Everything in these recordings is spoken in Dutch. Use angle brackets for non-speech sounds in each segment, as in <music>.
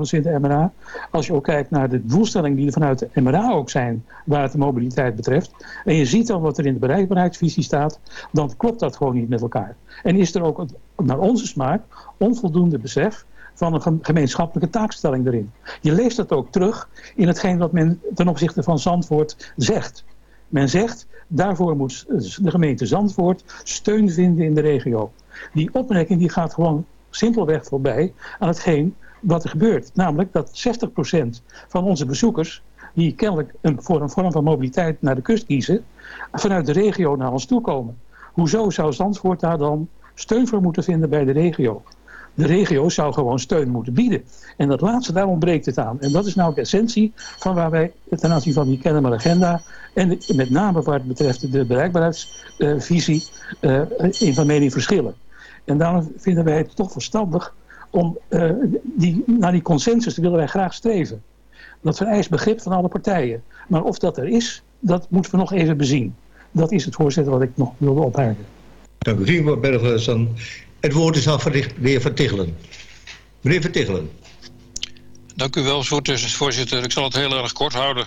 in de MRA. Als je ook kijkt naar de doelstellingen die er vanuit de MRA ook zijn, waar het de mobiliteit betreft. En je ziet dan wat er in de bereikbaarheidsvisie staat, dan klopt dat gewoon niet met elkaar. En is er ook, naar onze smaak, onvoldoende besef van een gemeenschappelijke taakstelling erin. Je leest dat ook terug in hetgeen wat men ten opzichte van Zandvoort zegt. Men zegt, daarvoor moet de gemeente Zandvoort steun vinden in de regio. Die opmerking die gaat gewoon simpelweg voorbij aan hetgeen wat er gebeurt. Namelijk dat 60% van onze bezoekers die kennelijk een, voor een vorm van mobiliteit naar de kust kiezen, vanuit de regio naar ons toe komen. Hoezo zou Zandvoort daar dan steun voor moeten vinden bij de regio? De regio zou gewoon steun moeten bieden. En dat laatste, daar ontbreekt het aan. En dat is nou de essentie van waar wij ten aanzien van die Kennemer agenda... en met name wat betreft de bereikbaarheidsvisie uh, in van mening verschillen. En daarom vinden wij het toch verstandig om uh, die, naar die consensus te willen wij graag streven. Dat vereist begrip van alle partijen. Maar of dat er is, dat moeten we nog even bezien. Dat is het voorzitter wat ik nog wilde opheiden. Dank u, mevrouw Berghuis. Het woord is aan de heer Van Tichelen. Meneer Van Tichelen. Dank u wel, voorzitter. Ik zal het heel erg kort houden.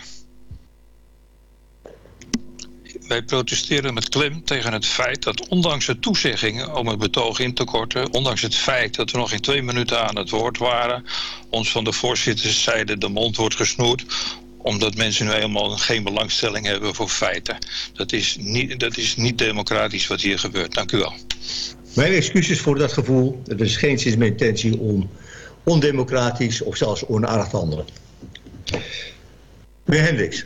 Wij protesteren met klem tegen het feit dat ondanks de toezeggingen om het betoog in te korten, ondanks het feit dat we nog in twee minuten aan het woord waren, ons van de voorzitterszijde de mond wordt gesnoerd, omdat mensen nu helemaal geen belangstelling hebben voor feiten. Dat is niet, dat is niet democratisch wat hier gebeurt. Dank u wel. Mijn excuses voor dat gevoel. Het is geen sinds mijn intentie om ondemocratisch of zelfs onaardig te handelen. Meneer Hendricks.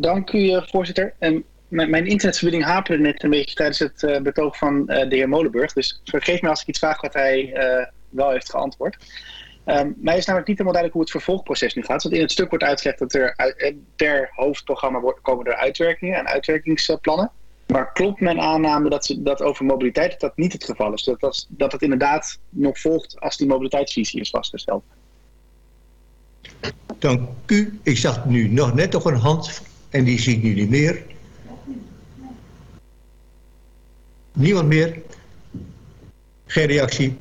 Dank u eh, voorzitter. En mijn internetverbinding haperde net een beetje tijdens het uh, betoog van uh, de heer Molenburg. Dus vergeef me als ik iets vraag wat hij wel heeft geantwoord. Um, mij is namelijk niet helemaal duidelijk hoe het vervolgproces nu gaat. Want in het stuk wordt uitgelegd dat er per hoofdprogramma komen er uitwerkingen en uitwerkingsplannen. Maar klopt mijn aanname dat, ze, dat over mobiliteit dat, dat niet het geval is? Dat, dat, dat het inderdaad nog volgt als die mobiliteitsvisie is vastgesteld? Dank u. Ik zag nu nog net nog een hand en die zie ik nu niet meer. Niemand meer? Geen reactie?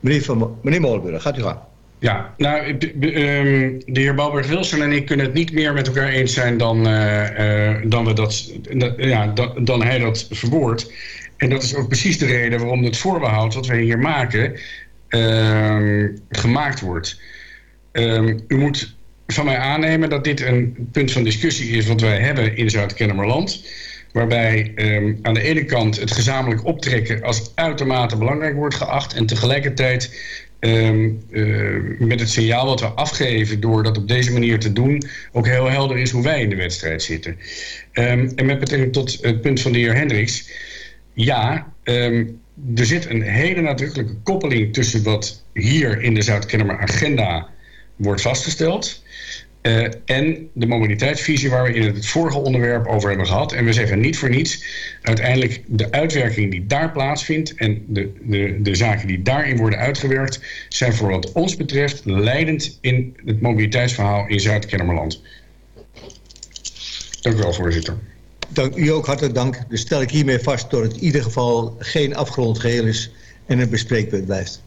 Meneer, van, meneer gaat u gaan. Ja, nou, de, um, de heer Balberg-Wilson en ik kunnen het niet meer met elkaar eens zijn dan, uh, uh, dan, dat, ja, dan, dan hij dat verwoordt. En dat is ook precies de reden waarom het voorbehoud wat wij hier maken uh, gemaakt wordt. Um, u moet van mij aannemen dat dit een punt van discussie is wat wij hebben in Zuid-Kennemerland. Waarbij um, aan de ene kant het gezamenlijk optrekken als uitermate belangrijk wordt geacht. En tegelijkertijd Um, uh, met het signaal wat we afgeven door dat op deze manier te doen... ook heel helder is hoe wij in de wedstrijd zitten. Um, en met betrekking tot het punt van de heer Hendricks... ja, er zit een hele nadrukkelijke koppeling tussen wat hier in de Zuid-Kennemer agenda wordt vastgesteld... Uh, en de mobiliteitsvisie waar we in het vorige onderwerp over hebben gehad. En we zeggen niet voor niets, uiteindelijk de uitwerking die daar plaatsvindt... en de, de, de zaken die daarin worden uitgewerkt... zijn voor wat ons betreft leidend in het mobiliteitsverhaal in Zuid-Kennemerland. Dank u wel, voorzitter. Dank u ook hartelijk dank. Dus stel ik hiermee vast dat het in ieder geval geen afgerond geheel is... en een bespreekpunt blijft.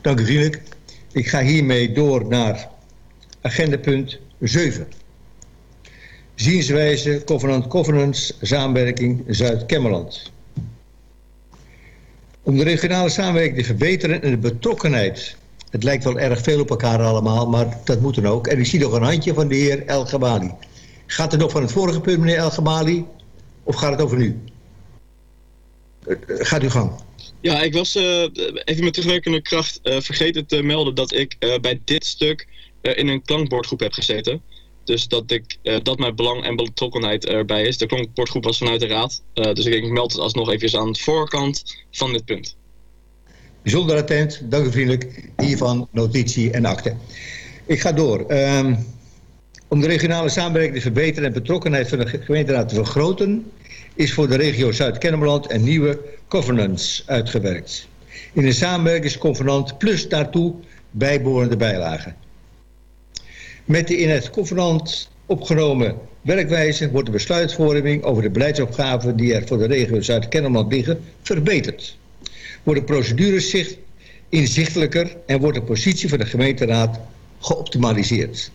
Dank u vriendelijk. Ik ga hiermee door naar agendapunt 7. Zienswijze, Covenant Covenants, samenwerking Zuid-Kemmerland. Om de regionale samenwerking te verbeteren en de betrokkenheid. Het lijkt wel erg veel op elkaar allemaal, maar dat moet dan ook. En ik zie nog een handje van de heer El Gamali. Gaat het nog van het vorige punt, meneer El Gamali? Of gaat het over nu? Eh, eh, gaat u gang. Ja, ik was uh, even met terugwerkende kracht uh, vergeten te melden dat ik bij dit stuk in een klankbordgroep heb gezeten. Dus dat, ik, dat mijn belang en betrokkenheid erbij is. De klankbordgroep was vanuit de raad. dus ik, meld het alsnog even aan de voorkant van dit punt. Bijzonder attent, dank u vriendelijk. Hiervan notitie en akte. Ik ga door. Um, om de regionale samenwerking te verbeteren en betrokkenheid van de gemeenteraad te vergroten... is voor de regio Zuid-Kennemerland een nieuwe governance uitgewerkt. In een samenwerkingsconvenant plus daartoe bijbehorende bijlagen. Met de in het convenant opgenomen werkwijze wordt de besluitvorming over de beleidsopgaven die er voor de regio Zuid-Kennemerland liggen verbeterd. Worden procedures zicht, inzichtelijker en wordt de positie van de gemeenteraad geoptimaliseerd.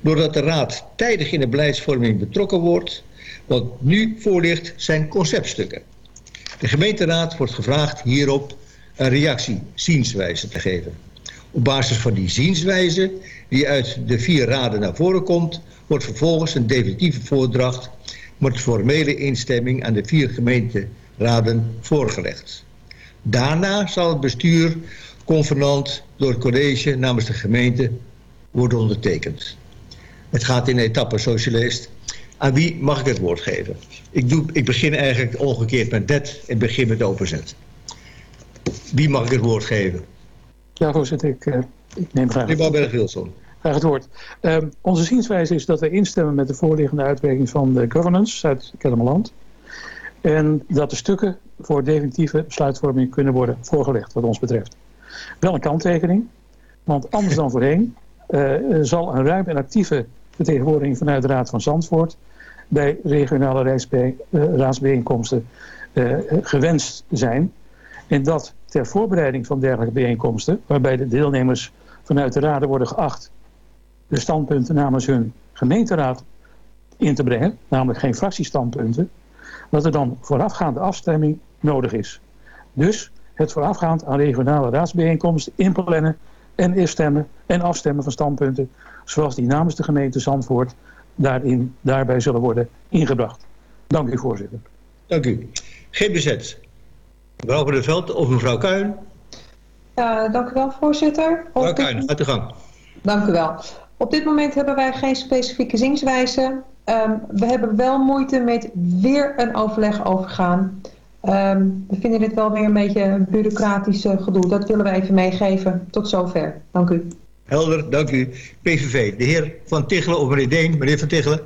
Doordat de raad tijdig in de beleidsvorming betrokken wordt, wat nu voor ligt zijn conceptstukken. De gemeenteraad wordt gevraagd hierop een reactie, zienswijze te geven. Op basis van die zienswijze, die uit de vier raden naar voren komt, wordt vervolgens een definitieve voordracht met formele instemming aan de vier gemeenteraden voorgelegd. Daarna zal het bestuur convenant door het college namens de gemeente worden ondertekend. Het gaat in etappen, leest. Aan wie mag ik het woord geven? Ik, doe, ik begin eigenlijk omgekeerd met net en begin met overzet. Wie mag ik het woord geven? Ja, voorzitter, ik, uh, ik neem graag Meneer Bouwberg-Wilson. Graag het woord. Uh, onze zienswijze is dat we instemmen met de voorliggende uitwerking van de governance uit Kelderland. En dat de stukken voor definitieve besluitvorming kunnen worden voorgelegd, wat ons betreft. Wel een kanttekening, want anders dan voorheen uh, zal een ruim en actieve vertegenwoordiging vanuit de Raad van Zandvoort bij regionale raadsbijeenkomsten uh, gewenst zijn. En dat ter voorbereiding van dergelijke bijeenkomsten, waarbij de deelnemers vanuit de raden worden geacht de standpunten namens hun gemeenteraad in te brengen, namelijk geen fractiestandpunten, dat er dan voorafgaande afstemming nodig is. Dus het voorafgaand aan regionale raadsbijeenkomsten inplannen en instemmen en afstemmen van standpunten zoals die namens de gemeente Zandvoort daarin, daarbij zullen worden ingebracht. Dank u voorzitter. Dank u. Bezet. Mevrouw van der Veld of mevrouw Kuin? Ja, dank u wel voorzitter. Mevrouw Kuin, gaat de gang. Dank u wel. Op dit moment hebben wij geen specifieke zienswijze. Um, we hebben wel moeite met weer een overleg overgaan. Um, we vinden dit wel weer een beetje een bureaucratisch gedoe. Dat willen we even meegeven. Tot zover. Dank u. Helder, dank u. PVV, de heer Van Tichelen of meneer Deen. Meneer Van Tichelen.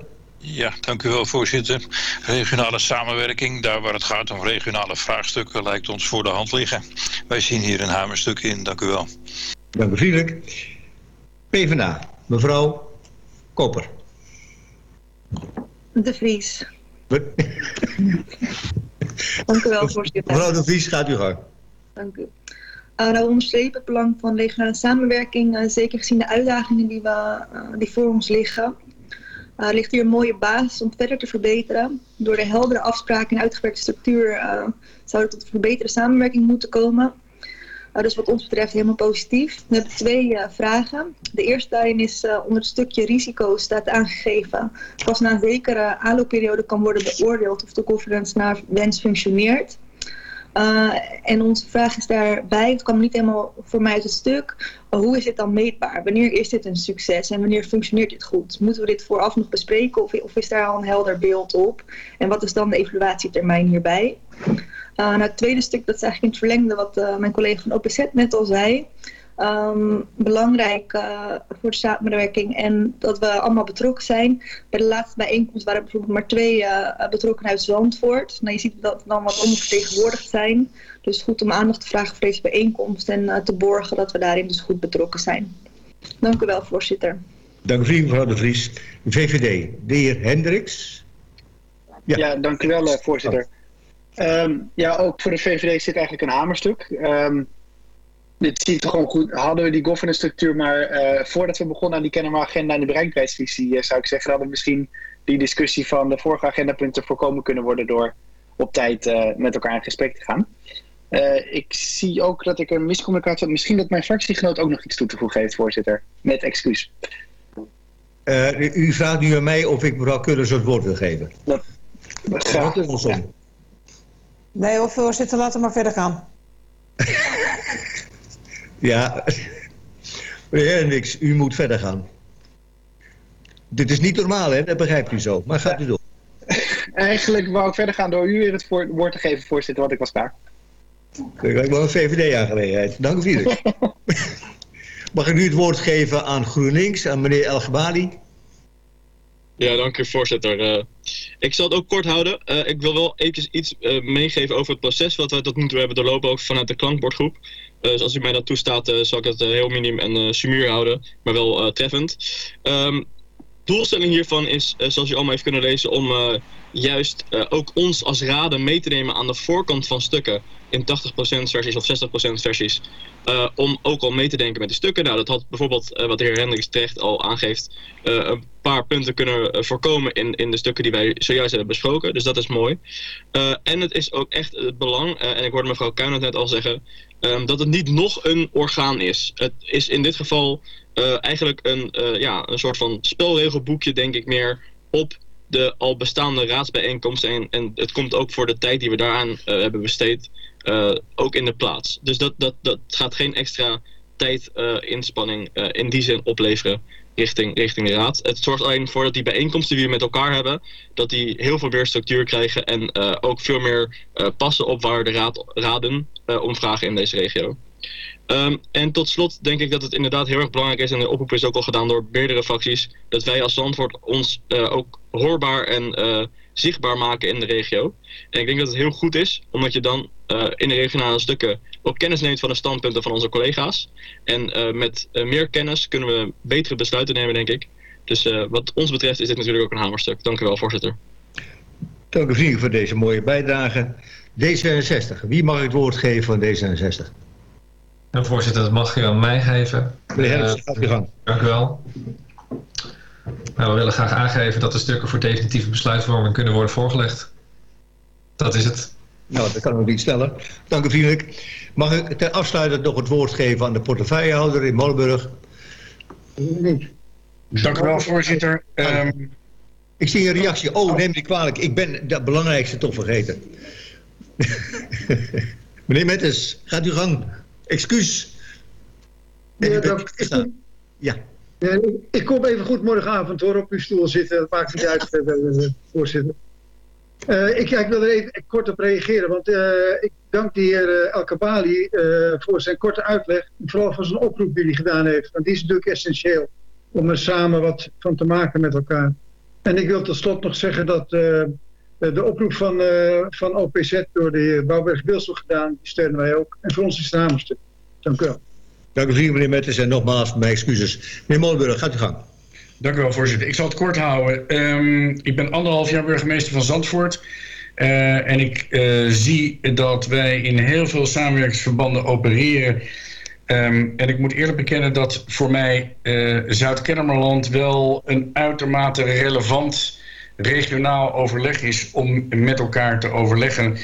Ja, dank u wel voorzitter. Regionale samenwerking, daar waar het gaat om regionale vraagstukken, lijkt ons voor de hand liggen. Wij zien hier een hamerstuk in, dank u wel. Dank u vriendelijk. PvdA, mevrouw Koper. De Vries. <laughs> Dank u wel, voorzitter. Mevrouw De Vries, gaat u gang. Dank u. Uh, nou, we onderstrepen het belang van regionale samenwerking, uh, zeker gezien de uitdagingen die, we, uh, die voor ons liggen. Er ligt hier een mooie basis om verder te verbeteren. Door de heldere afspraken en uitgewerkte structuur zou er tot een verbeterde samenwerking moeten komen. dus wat ons betreft helemaal positief. We hebben twee vragen. De eerste daarin is onder het stukje risico staat aangegeven. Pas na een zekere aanloopperiode kan worden beoordeeld of de conferentie naar wens functioneert. Uh, en onze vraag is daarbij, het kwam niet helemaal voor mij uit het stuk, hoe is dit dan meetbaar? Wanneer is dit een succes en wanneer functioneert dit goed? Moeten we dit vooraf nog bespreken of, is daar al een helder beeld op? En wat is dan de evaluatietermijn hierbij? Uh, nou, het tweede stuk, dat is eigenlijk in het verlengde wat uh, mijn collega van OPZ net al zei. Um, belangrijk uh, voor de samenwerking en dat we allemaal betrokken zijn. Bij de laatste bijeenkomst waren bijvoorbeeld maar twee uh, betrokken uit Zandvoort. Nou, je ziet dat we dan wat ondervertegenwoordigd zijn. Dus goed om aandacht te vragen voor deze bijeenkomst en uh, te borgen dat we daarin dus goed betrokken zijn. Dank u wel, voorzitter. Dank u, mevrouw de Vries. VVD, de heer Hendricks. Ja, ja dank u wel, voorzitter. Um, ja, ook voor de VVD zit eigenlijk een hamerstuk. Um, dit ziet er gewoon goed. Hadden we die governance structuur maar uh, voordat we begonnen aan die kenmeragenda en de bereikbaarheidsvisie, uh, zou ik zeggen, hadden we misschien die discussie van de vorige agendapunten voorkomen kunnen worden door op tijd uh, met elkaar in gesprek te gaan. ik zie ook dat ik een miscommunicatie had. Misschien dat mijn fractiegenoot ook nog iets toe te voegen heeft, voorzitter. Met excuus. u vraagt nu aan mij of ik mevrouw Kullers het woord wil geven. Dat, dat graag. Ja. Nee, of voorzitter, laten we maar verder gaan. <laughs> Ja, meneer Hendricks, u moet verder gaan. Dit is niet normaal, hè? Dat begrijpt u zo. Maar gaat u door. <laughs> Eigenlijk wou ik verder gaan door u weer het woord te geven, voorzitter, want ik was klaar. Dat lijkt wel een VVD-aangelegenheid. Dank u vriendelijk. <laughs> Mag ik nu het woord geven aan GroenLinks, aan meneer El Gebali? Ja, dank u voorzitter. Uh, ik zal het ook kort houden. Uh, ik wil wel eventjes iets uh, meegeven over het proces wat we tot nu toe hebben doorlopen, vanuit de klankbordgroep. dus als u mij dat toestaat, zal ik het heel minim en sumuur houden, maar wel treffend. Um, doelstelling hiervan is, zoals je allemaal heeft kunnen lezen, om juist ook ons als raden mee te nemen aan de voorkant van stukken in 80% versies of 60% versies. Uh, om ook al mee te denken met de stukken. Nou, dat had bijvoorbeeld, uh, wat de heer Hendricks terecht al aangeeft, uh, een paar punten kunnen voorkomen in, in de stukken die wij zojuist hebben besproken. Dus dat is mooi. en het is ook echt het belang, en ik hoorde mevrouw Kuinert net al zeggen, um, dat het niet nog een orgaan is. Het is in dit geval eigenlijk een, ja, een soort van spelregelboekje, denk ik meer, op de al bestaande raadsbijeenkomsten. En, het komt ook voor de tijd die we daaraan hebben besteed uh, ook in de plaats. Dus dat, dat, dat gaat geen extra tijd, uh, inspanning in die zin opleveren richting, richting de raad. Het zorgt alleen voor dat die bijeenkomsten die we met elkaar hebben, dat die heel veel meer structuur krijgen en ook veel meer passen op waar de raad, raden om vragen in deze regio. Um, en tot slot denk ik dat het inderdaad heel erg belangrijk is, en de oproep is ook al gedaan door meerdere fracties, dat wij als Zandvoort ons ook hoorbaar en zichtbaar maken in de regio. En ik denk dat het heel goed is, omdat je dan uh, in de regionale stukken ook kennis neemt van de standpunten van onze collega's. En uh, met uh, meer kennis kunnen we betere besluiten nemen, denk ik. Dus wat ons betreft is dit natuurlijk ook een hamerstuk. Dank u wel, voorzitter. Dank u vrienden voor deze mooie bijdrage. D66, wie mag ik het woord geven van D66? Nou, voorzitter, dat mag u aan mij geven. Meneer Helms, gaat u gang. Dank u wel. Nou, we willen graag aangeven dat de stukken voor definitieve besluitvorming kunnen worden voorgelegd. Dat is het. Nou, dat kan ik ook niet stellen. Dank u vriendelijk. Mag ik ten afsluiting nog het woord geven aan de portefeuillehouder in Molenburg? Dank u wel, voorzitter. Um... Ik zie een reactie. Oh, neem me kwalijk. Ik ben het belangrijkste toch vergeten. <laughs> Meneer Mettes, gaat u gang. Excuus. Ja, dank. Ja. Ik kom even goed morgenavond hoor op uw stoel zitten. Dat maakt niet uit, eh, eh, voorzitter. Uh, ik, ik, wil er even kort op reageren, want ik dank de heer El Kabali voor zijn korte uitleg. Vooral voor zijn oproep die hij gedaan heeft. Want die is natuurlijk essentieel om er samen wat van te maken met elkaar. En ik wil tot slot nog zeggen dat de oproep van, van OPZ door de heer Bouwberg-Wilsel gedaan, die steunen wij ook. En voor ons is het een. Dank u wel. Dank u vriend, meneer Metters. En nogmaals, mijn excuses. Meneer Molenburg, gaat u gang. Dank u wel, voorzitter. Ik zal het kort houden. Um, ik ben anderhalf jaar burgemeester van Zandvoort. Uh, en ik uh, zie dat wij in heel veel samenwerkingsverbanden opereren. Um, en ik moet eerlijk bekennen dat voor mij uh, Zuid-Kennemerland wel een uitermate relevant regionaal overleg is om met elkaar te overleggen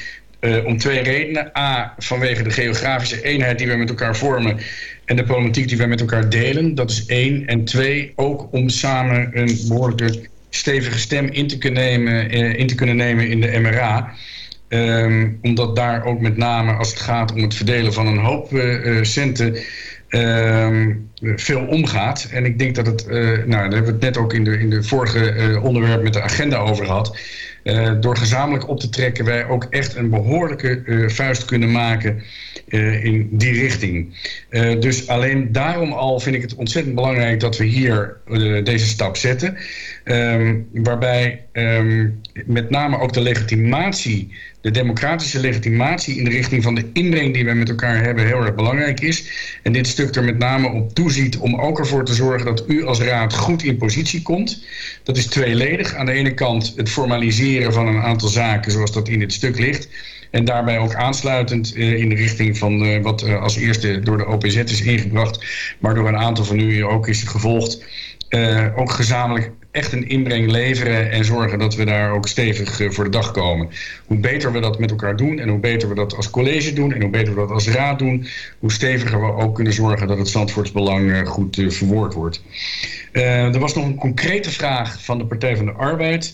uh, om twee redenen. A, vanwege de geografische eenheid die we met elkaar vormen en de politiek die wij met elkaar delen. Dat is één. En twee, ook om samen een behoorlijke stevige stem in te kunnen nemen, uh, in, te kunnen nemen in de MRA. Um, omdat daar ook met name als het gaat om het verdelen van een hoop uh, centen um, veel omgaat. En ik denk dat het, nou daar hebben we het net ook in de, in de vorige onderwerp met de agenda over gehad. Uh, door gezamenlijk op te trekken wij ook echt een behoorlijke vuist kunnen maken in die richting. dus alleen daarom al vind ik het ontzettend belangrijk dat we hier deze stap zetten. Um, waarbij um, met name ook de legitimatie de democratische legitimatie in de richting van de inbreng die wij met elkaar hebben heel erg belangrijk is. En dit stuk er met name op toeziet om ook ervoor te zorgen dat u als raad goed in positie komt. Dat is tweeledig. Aan de ene kant het formaliseren van een aantal zaken zoals dat in het stuk ligt. En daarbij ook aansluitend uh, in de richting van uh, wat uh, als eerste door de OPZ is ingebracht, maar door een aantal van u ook is gevolgd. ook gezamenlijk echt een inbreng leveren en zorgen dat we daar ook stevig voor de dag komen. Hoe beter we dat met elkaar doen en hoe beter we dat als college doen en hoe beter we dat als raad doen, hoe steviger we ook kunnen zorgen dat het Zandvoortsbelang goed verwoord wordt. er was nog een concrete vraag van de Partij van de Arbeid.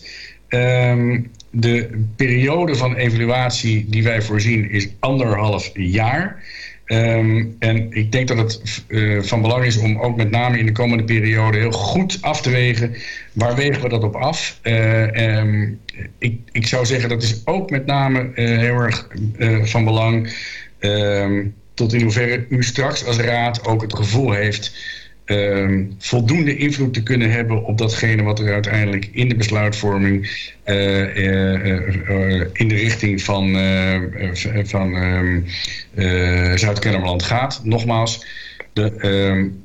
Um, de periode van evaluatie die wij voorzien is anderhalf jaar. Um, en ik denk dat het uh, van belang is om ook met name in de komende periode heel goed af te wegen. Waar wegen we dat op af? Uh, ik, ik zou zeggen dat is ook met name uh, heel erg van belang. Um, tot in hoeverre u straks als raad ook het gevoel heeft um, voldoende invloed te kunnen hebben op datgene wat er uiteindelijk in de besluitvorming uh, uh, uh, in de richting van, van um, Zuid-Kennemerland gaat. Nogmaals, de, um,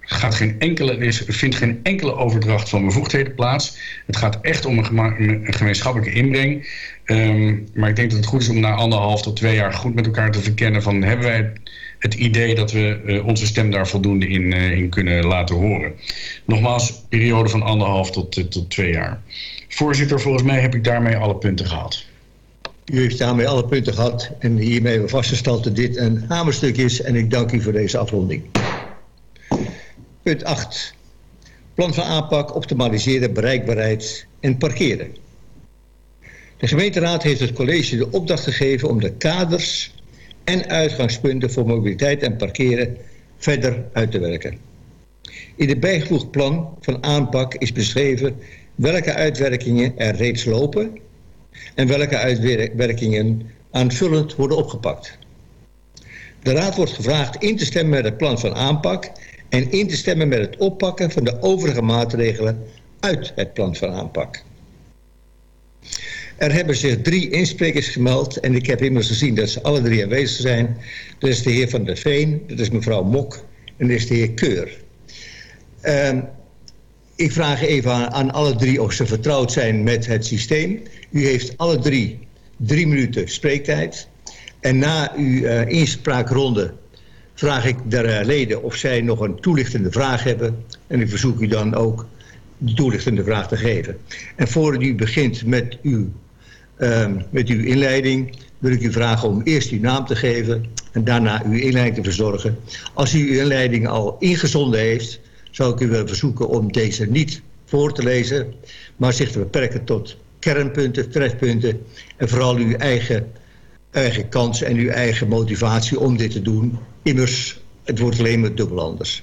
gaat geen enkele, er vindt geen enkele overdracht van bevoegdheden plaats. Het gaat echt om een, gemeenschappelijke inbreng. Ehm, maar ik denk dat het goed is om na anderhalf tot twee jaar goed met elkaar te verkennen van hebben wij het, idee dat we eh, onze stem daar voldoende in, eh, in kunnen laten horen. Nogmaals, periode van anderhalf tot, eh, tot twee jaar. Voorzitter, volgens mij heb ik daarmee alle punten gehad. U heeft daarmee alle punten gehad en hiermee hebben we vastgesteld dat dit een hamerstuk is en ik dank u voor deze afronding. Punt 8. Plan van aanpak, optimaliseren, bereikbaarheid en parkeren. De gemeenteraad heeft het college de opdracht gegeven om de kaders en uitgangspunten voor mobiliteit en parkeren verder uit te werken. In het bijgevoegd plan van aanpak is beschreven welke uitwerkingen er reeds lopen en welke uitwerkingen aanvullend worden opgepakt. De Raad wordt gevraagd in te stemmen met het plan van aanpak en in te stemmen met het oppakken van de overige maatregelen uit het plan van aanpak. Er hebben zich drie insprekers gemeld en ik heb immers gezien dat ze alle drie aanwezig zijn. Dat is de heer Van der Veen, dat is mevrouw Mok en dat is de heer Keur. Ehm, ik vraag even aan, alle drie of ze vertrouwd zijn met het systeem. U heeft alle drie drie minuten spreektijd. En na uw eh, inspraakronde vraag ik de leden of zij nog een toelichtende vraag hebben. En ik verzoek u dan ook de toelichtende vraag te geven. En voordat u begint met uw, ehm, met uw inleiding... wil ik u vragen om eerst uw naam te geven... en daarna uw inleiding te verzorgen. Als u uw inleiding al ingezonden heeft... zou ik u willen verzoeken om deze niet voor te lezen... maar zich te beperken tot kernpunten, trefpunten... en vooral uw eigen, eigen kans en uw eigen motivatie om dit te doen. Immers, het wordt alleen maar dubbel anders.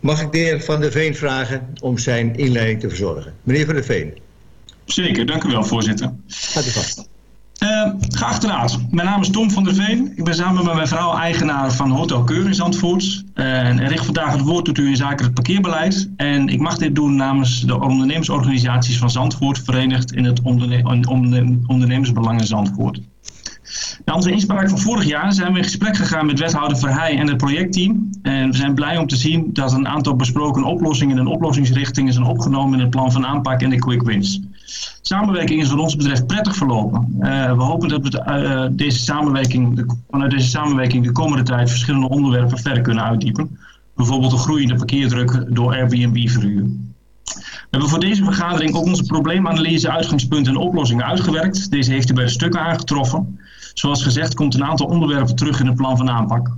Mag ik de heer Van der Veen vragen om zijn inleiding te verzorgen? Meneer Van der Veen. Zeker, dank u wel, voorzitter. Gaat u vast. Uh, geachte raad, mijn naam is Tom van der Veen. Ik ben samen met mijn vrouw eigenaar van Hotel Keur in Zandvoort. Uh, en richt vandaag het woord tot u in zaken het parkeerbeleid. En ik mag dit doen namens de ondernemersorganisaties van Zandvoort... verenigd in het onderne onderne ondernemersbelangen Zandvoort. Na onze inspraak van vorig jaar zijn we in gesprek gegaan met wethouder Verheij en het projectteam. En we zijn blij om te zien dat een aantal besproken oplossingen en oplossingsrichtingen zijn opgenomen in het plan van aanpak en de quick wins. Samenwerking is wat ons betreft prettig verlopen. Uh, we hopen dat we de, uh, deze samenwerking, vanuit deze samenwerking de komende tijd verschillende onderwerpen verder kunnen uitdiepen. Bijvoorbeeld de groeiende parkeerdruk door Airbnb-verhuur. We hebben voor deze vergadering ook onze probleemanalyse, uitgangspunten en oplossingen uitgewerkt. Deze heeft u bij de stukken aangetroffen. Zoals gezegd komt een aantal onderwerpen terug in het plan van aanpak.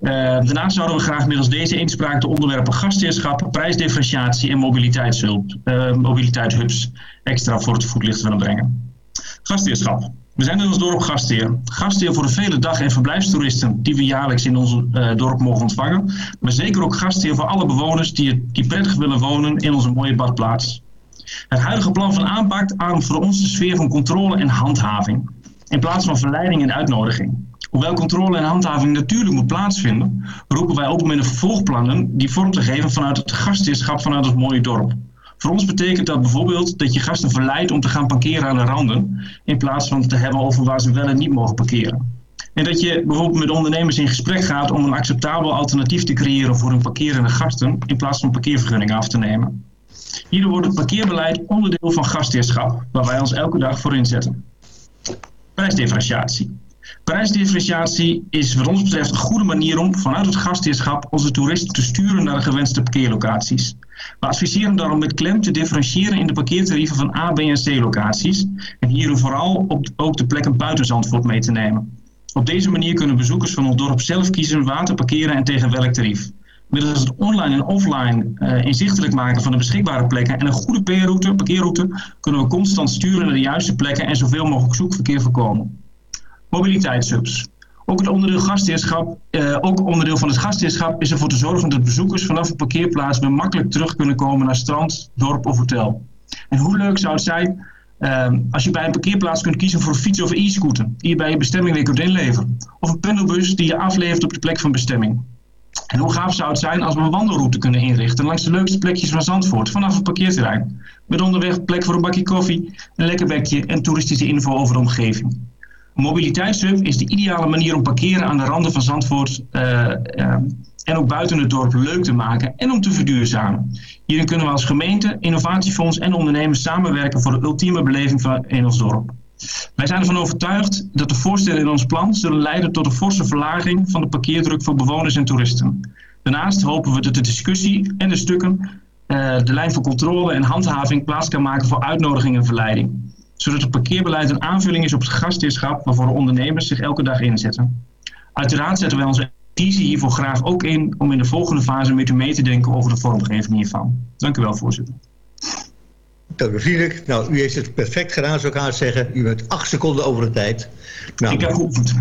Uh, daarnaast zouden we graag middels deze inspraak de onderwerpen gastheerschap, prijsdifferentiatie en mobiliteitshulp, uh, mobiliteitshubs extra voor het voetlicht willen brengen. Gastheerschap. We zijn in ons dorp gastheer. Gastheer voor de vele dag- en verblijfstoeristen die we jaarlijks in ons uh, dorp mogen ontvangen. Maar zeker ook gastheer voor alle bewoners die, die prettig willen wonen in onze mooie badplaats. Het huidige plan van aanpak ademt voor ons de sfeer van controle en handhaving. In plaats van verleiding en uitnodiging. Hoewel controle en handhaving natuurlijk moet plaatsvinden, roepen wij op om in de vervolgplannen die vorm te geven vanuit het gastheerschap vanuit het mooie dorp. Voor ons betekent dat bijvoorbeeld dat je gasten verleidt om te gaan parkeren aan de randen, in plaats van te hebben over waar ze wel en niet mogen parkeren. En dat je bijvoorbeeld met ondernemers in gesprek gaat om een acceptabel alternatief te creëren voor hun parkerende gasten, in plaats van parkeervergunningen af te nemen. Hierdoor wordt het parkeerbeleid onderdeel van gastheerschap, waar wij ons elke dag voor inzetten. Prijsdifferentiatie. Prijsdifferentiatie is wat ons betreft een goede manier om vanuit het gastheerschap onze toeristen te sturen naar de gewenste parkeerlocaties. We adviseren daarom met klem te differentiëren in de parkeertarieven van A, B en C locaties en hierin vooral ook de plekken buiten Zandvoort mee te nemen. Op deze manier kunnen bezoekers van ons dorp zelf kiezen waar te parkeren en tegen welk tarief. Middels het online en offline uh, inzichtelijk maken van de beschikbare plekken en een goede parkeerroute, parkeerroute kunnen we constant sturen naar de juiste plekken en zoveel mogelijk zoekverkeer voorkomen. Mobiliteitshubs. Ook onderdeel uh, ook onderdeel van het gastheerschap is ervoor te zorgen dat bezoekers vanaf een parkeerplaats weer makkelijk terug kunnen komen naar strand, dorp of hotel. En hoe leuk zou het zijn uh, als je bij een parkeerplaats kunt kiezen voor fiets of e-scooter die je bij je bestemming weer kunt inleveren. Of een pendelbus die je aflevert op de plek van bestemming. En hoe gaaf zou het zijn als we een wandelroute kunnen inrichten langs de leukste plekjes van Zandvoort vanaf het parkeerterrein. Met onderweg plek voor een bakje koffie, een lekker bekje en toeristische info over de omgeving. Mobiliteitshub is de ideale manier om parkeren aan de randen van Zandvoort uh, uh, en ook buiten het dorp leuk te maken en om te verduurzamen. Hierin kunnen we als gemeente, innovatiefonds en ondernemers samenwerken voor de ultieme beleving van in ons dorp. Wij zijn ervan overtuigd dat de voorstellen in ons plan zullen leiden tot een forse verlaging van de parkeerdruk voor bewoners en toeristen. Daarnaast hopen we dat de discussie en de stukken uh, de lijn voor controle en handhaving plaats kan maken voor uitnodiging en verleiding. Zodat het parkeerbeleid een aanvulling is op het gastheerschap waarvoor de ondernemers zich elke dag inzetten. Uiteraard zetten wij onze visie hiervoor graag ook in om in de volgende fase met u mee te denken over de vormgeving hiervan. Dank u wel, voorzitter. Dank u vriendelijk. Nou, u heeft het perfect gedaan, zou ik haar zeggen. U bent acht seconden over de tijd. Nou, ik heb geoefend. <laughs>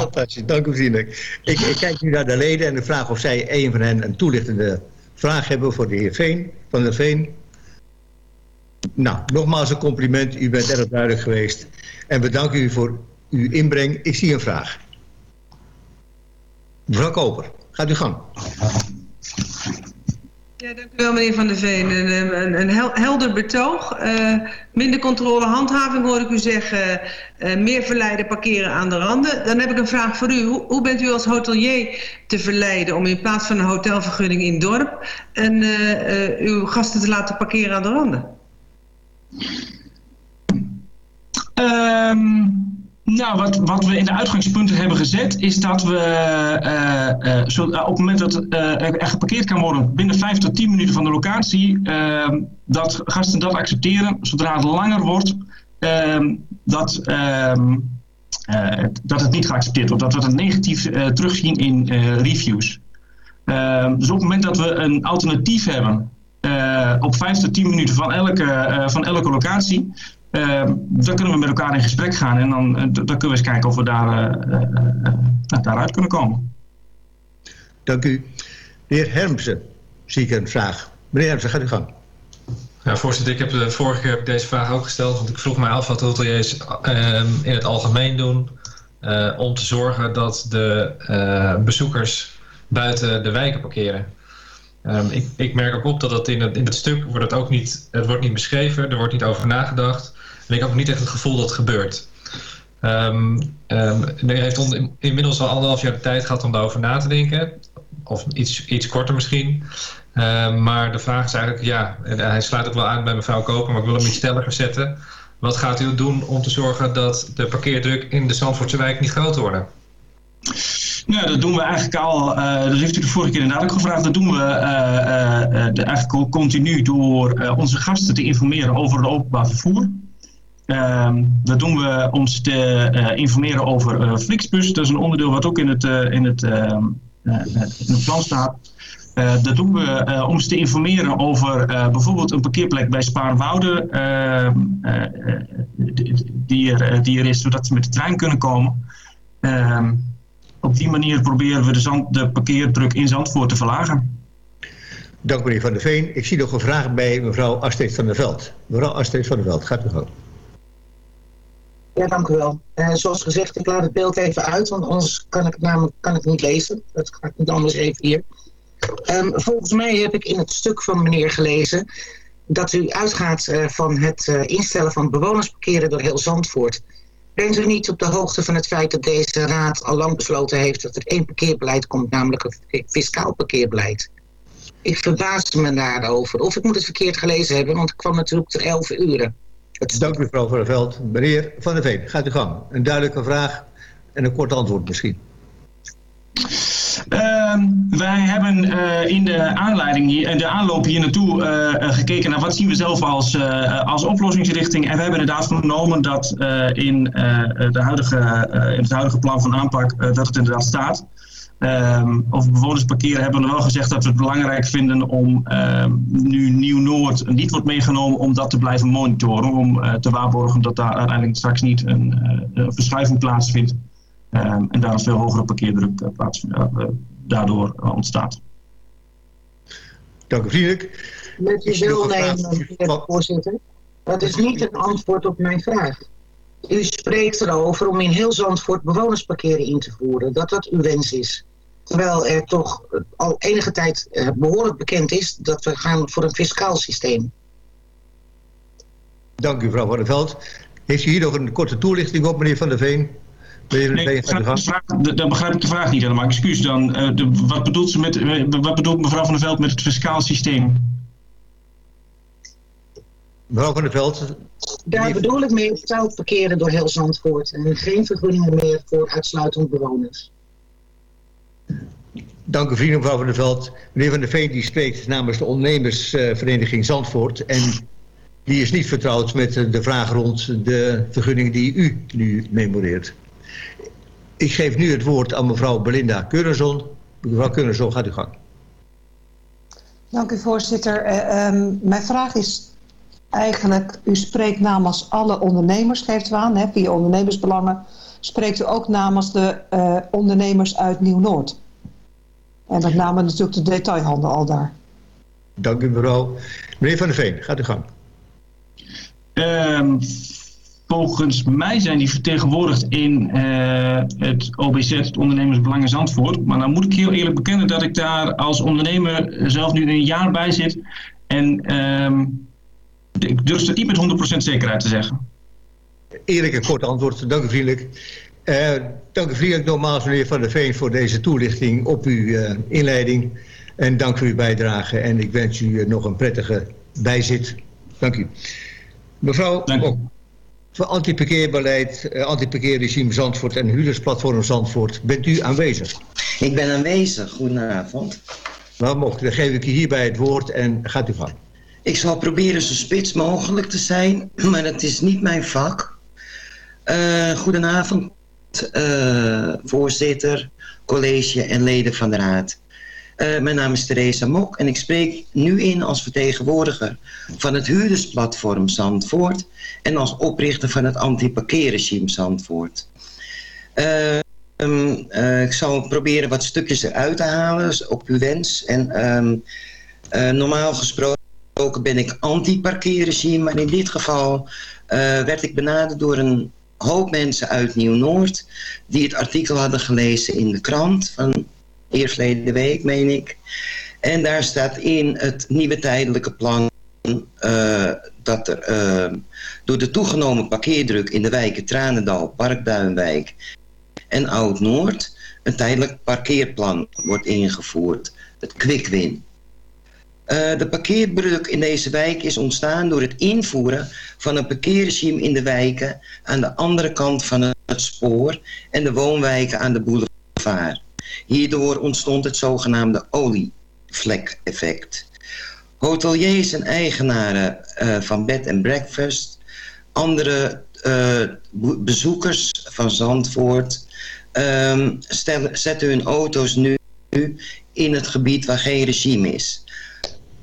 Fantastisch, dank u vriendelijk. Ik, ik, kijk nu naar de leden en de vraag of zij een van hen een toelichtende vraag hebben voor de heer Veen, van der Veen. Nou, nogmaals een compliment. U bent erg duidelijk geweest. En bedank u voor uw inbreng. Ik zie een vraag. Mevrouw Koper, gaat u gang. Ja, dank u wel meneer Van der Veen. Een, een, helder betoog. Uh, minder controle, handhaving hoor ik u zeggen. Uh, meer verleiden, parkeren aan de randen. Dan heb ik een vraag voor u. Hoe, bent u als hotelier te verleiden om in plaats van een hotelvergunning in dorp... En, uh, uw gasten te laten parkeren aan de randen? Um... Nou, wat, wat we in de uitgangspunten hebben gezet, is dat we uh, uh, zo, op het moment dat er geparkeerd kan worden binnen 5 tot 10 minuten van de locatie, ehm, dat gasten dat accepteren. Zodra het langer wordt, ehm, dat, ehm, dat het niet geaccepteerd wordt. Dat we het negatief terugzien in reviews. dus op het moment dat we een alternatief hebben op 5 tot 10 minuten van elke, van elke locatie, uh, dan kunnen we met elkaar in gesprek gaan en dan, uh, dan kunnen we eens kijken of we daar, uh, daaruit kunnen komen. Dank u. De heer Hermsen, zie ik een vraag. Meneer Hermsen, gaat u gang. Ja, voorzitter, ik heb de vorige keer deze vraag ook gesteld, want ik vroeg mij af wat hoteliers ehm, in het algemeen doen om te zorgen dat de bezoekers buiten de wijken parkeren. Um, ik, ik, merk ook op dat het in het, in het stuk wordt het ook niet, het wordt niet beschreven, er wordt niet over nagedacht. En ik heb ook niet echt het gevoel dat het gebeurt. Um, um, heeft on, inmiddels al anderhalf jaar de tijd gehad om daarover na te denken. Of iets, iets korter misschien. maar de vraag is eigenlijk, ja, hij sluit ook wel aan bij mevrouw Koper, maar ik wil hem iets stelliger zetten. Wat gaat u doen om te zorgen dat de parkeerdruk in de Zandvoortse wijk niet groter wordt? Nou, dat doen we eigenlijk al, uh, dat heeft u de vorige keer inderdaad ook gevraagd, dat doen we uh, uh, de, eigenlijk continu door onze gasten te informeren over het openbaar vervoer. Ehm, dat doen we om ze te informeren over Flixbus, dat is een onderdeel wat ook in het, in het, ehm, het plan staat. dat doen we om ze te informeren over bijvoorbeeld een parkeerplek bij Spaarnwoude ehm, die, er, die er is, zodat ze met de trein kunnen komen op die manier proberen we de, zand, de parkeerdruk in Zandvoort te verlagen. Dank meneer Van der Veen. Ik zie nog een vraag bij mevrouw Astrid van der Veld. Mevrouw Astrid van der Veld, gaat u gewoon. Ja, dank u wel. Uh, zoals gezegd, ik laat het beeld even uit, want anders kan ik het namelijk kan ik niet lezen. Dat ga ik niet anders even hier. Um, volgens mij heb ik in het stuk van meneer gelezen dat u uitgaat uh, van het uh, instellen van bewonersparkeren door heel Zandvoort. Bent u niet op de hoogte van het feit dat deze raad al lang besloten heeft dat er één parkeerbeleid komt, namelijk een fiscaal parkeerbeleid? Ik verbaas me daarover. Of ik moet het verkeerd gelezen hebben, want ik kwam natuurlijk ter 11 uren. Dank u mevrouw Van der Veld. Meneer Van der Veen, gaat u gang. Een duidelijke vraag en een kort antwoord misschien. Uh, wij hebben uh, in de aanleiding hier, en de aanloop hier naartoe uh, gekeken naar wat zien we zelf als, als oplossingsrichting. En we hebben inderdaad vernomen dat in, de huidige, in het huidige plan van aanpak dat het inderdaad staat. Um, over bewoners parkeren hebben we wel gezegd dat we het belangrijk vinden om ehm, nu Nieuw-Noord niet wordt meegenomen om dat te blijven monitoren. Om te waarborgen dat daar uiteindelijk straks niet een, een verschuiving plaatsvindt. Um, en daar een veel hogere parkeerdruk uh, plaats, uh, daardoor uh, ontstaat. Dank u vriendelijk. Met uw deelnemen, voorzitter. Dat is niet een antwoord op mijn vraag. U spreekt erover om in heel Zandvoort bewonersparkeren in te voeren. Dat dat uw wens is. Terwijl er toch al enige tijd behoorlijk bekend is dat we gaan voor een fiscaal systeem. Dank u mevrouw Van der Veld. Heeft u hier nog een korte toelichting op meneer Van der Veen? Nee, begrijp vraag- dan begrijp ik de vraag niet helemaal. Excuus dan. Eh, de, wat, bedoelt ze met, eh, wat bedoelt mevrouw van der Veld met het fiscaal systeem? Mevrouw van der Veld, Daar bedoel ik mee vertrouwd parkeren door heel Zandvoort. En geen vergunningen meer voor uitsluitend bewoners. dank u vrienden mevrouw van der Veld. Meneer Van der Veen die spreekt namens de ondernemersvereniging Zandvoort. En die is niet vertrouwd met de vraag rond de vergunningen die u nu memoreert. Ik geef nu het woord aan mevrouw Belinda Keurenson. Mevrouw Keurenson, gaat u gang. Dank u voorzitter. Eh, ehm, mijn vraag is eigenlijk, u spreekt namens alle ondernemers, geeft u aan, hè, via ondernemersbelangen. Spreekt u ook namens de eh, ondernemers uit Nieuw-Noord? En met name natuurlijk de detailhandel al daar. Dank u mevrouw. Meneer Van der Veen, gaat u gang. Ehm, volgens mij zijn die vertegenwoordigd in eh, het OBZ, het Ondernemersbelangen Zandvoort. Maar dan moet ik heel eerlijk bekennen dat ik daar als ondernemer zelf nu een jaar bij zit. En ehm, ik durf het niet met 100% zekerheid te zeggen. Eerlijk en kort antwoord, dank u vriendelijk. Eh, dank u vriendelijk nogmaals meneer Van der Veen voor deze toelichting op uw eh, inleiding. En dank voor uw bijdrage en ik wens u nog een prettige bijzit. Dank u. Mevrouw, Kok, voor anti-parkeerbeleid, eh, anti-parkeerregime Zandvoort en huurdersplatform Zandvoort, bent u aanwezig? Ik ben aanwezig, goedenavond. Nou, mocht, dan geef ik u hierbij het woord en gaat u gang. Ik zal proberen zo spits mogelijk te zijn, <clears throat> maar het is niet mijn vak. Eh, goedenavond, eh, voorzitter, college en leden van de raad. Mijn naam is Theresa Mok en ik spreek nu in als vertegenwoordiger van het huurdersplatform Zandvoort en als oprichter van het anti-parkeerregime Zandvoort. Eh, ik zal proberen wat stukjes eruit te halen dus op uw wens. En ehm, eh, normaal gesproken ben ik anti-parkeerregime, maar in dit geval eh, werd ik benaderd door een hoop mensen uit Nieuw-Noord die het artikel hadden gelezen in de krant van eerverleden week, meen ik. En daar staat in het nieuwe tijdelijke plan dat er eh, door de toegenomen parkeerdruk in de wijken Tranendal, Parkduinwijk en Oud-Noord een tijdelijk parkeerplan wordt ingevoerd, het Quick-Win. Eh, de parkeerdruk in deze wijk is ontstaan door het invoeren van een parkeerregime in de wijken aan de andere kant van het spoor en de woonwijken aan de boulevard. Hierdoor ontstond het zogenaamde olievlek-effect. Hoteliers en eigenaren eh, van bed and breakfast, andere eh, be- bezoekers van Zandvoort, ehm, zetten hun auto's nu in het gebied waar geen regime is.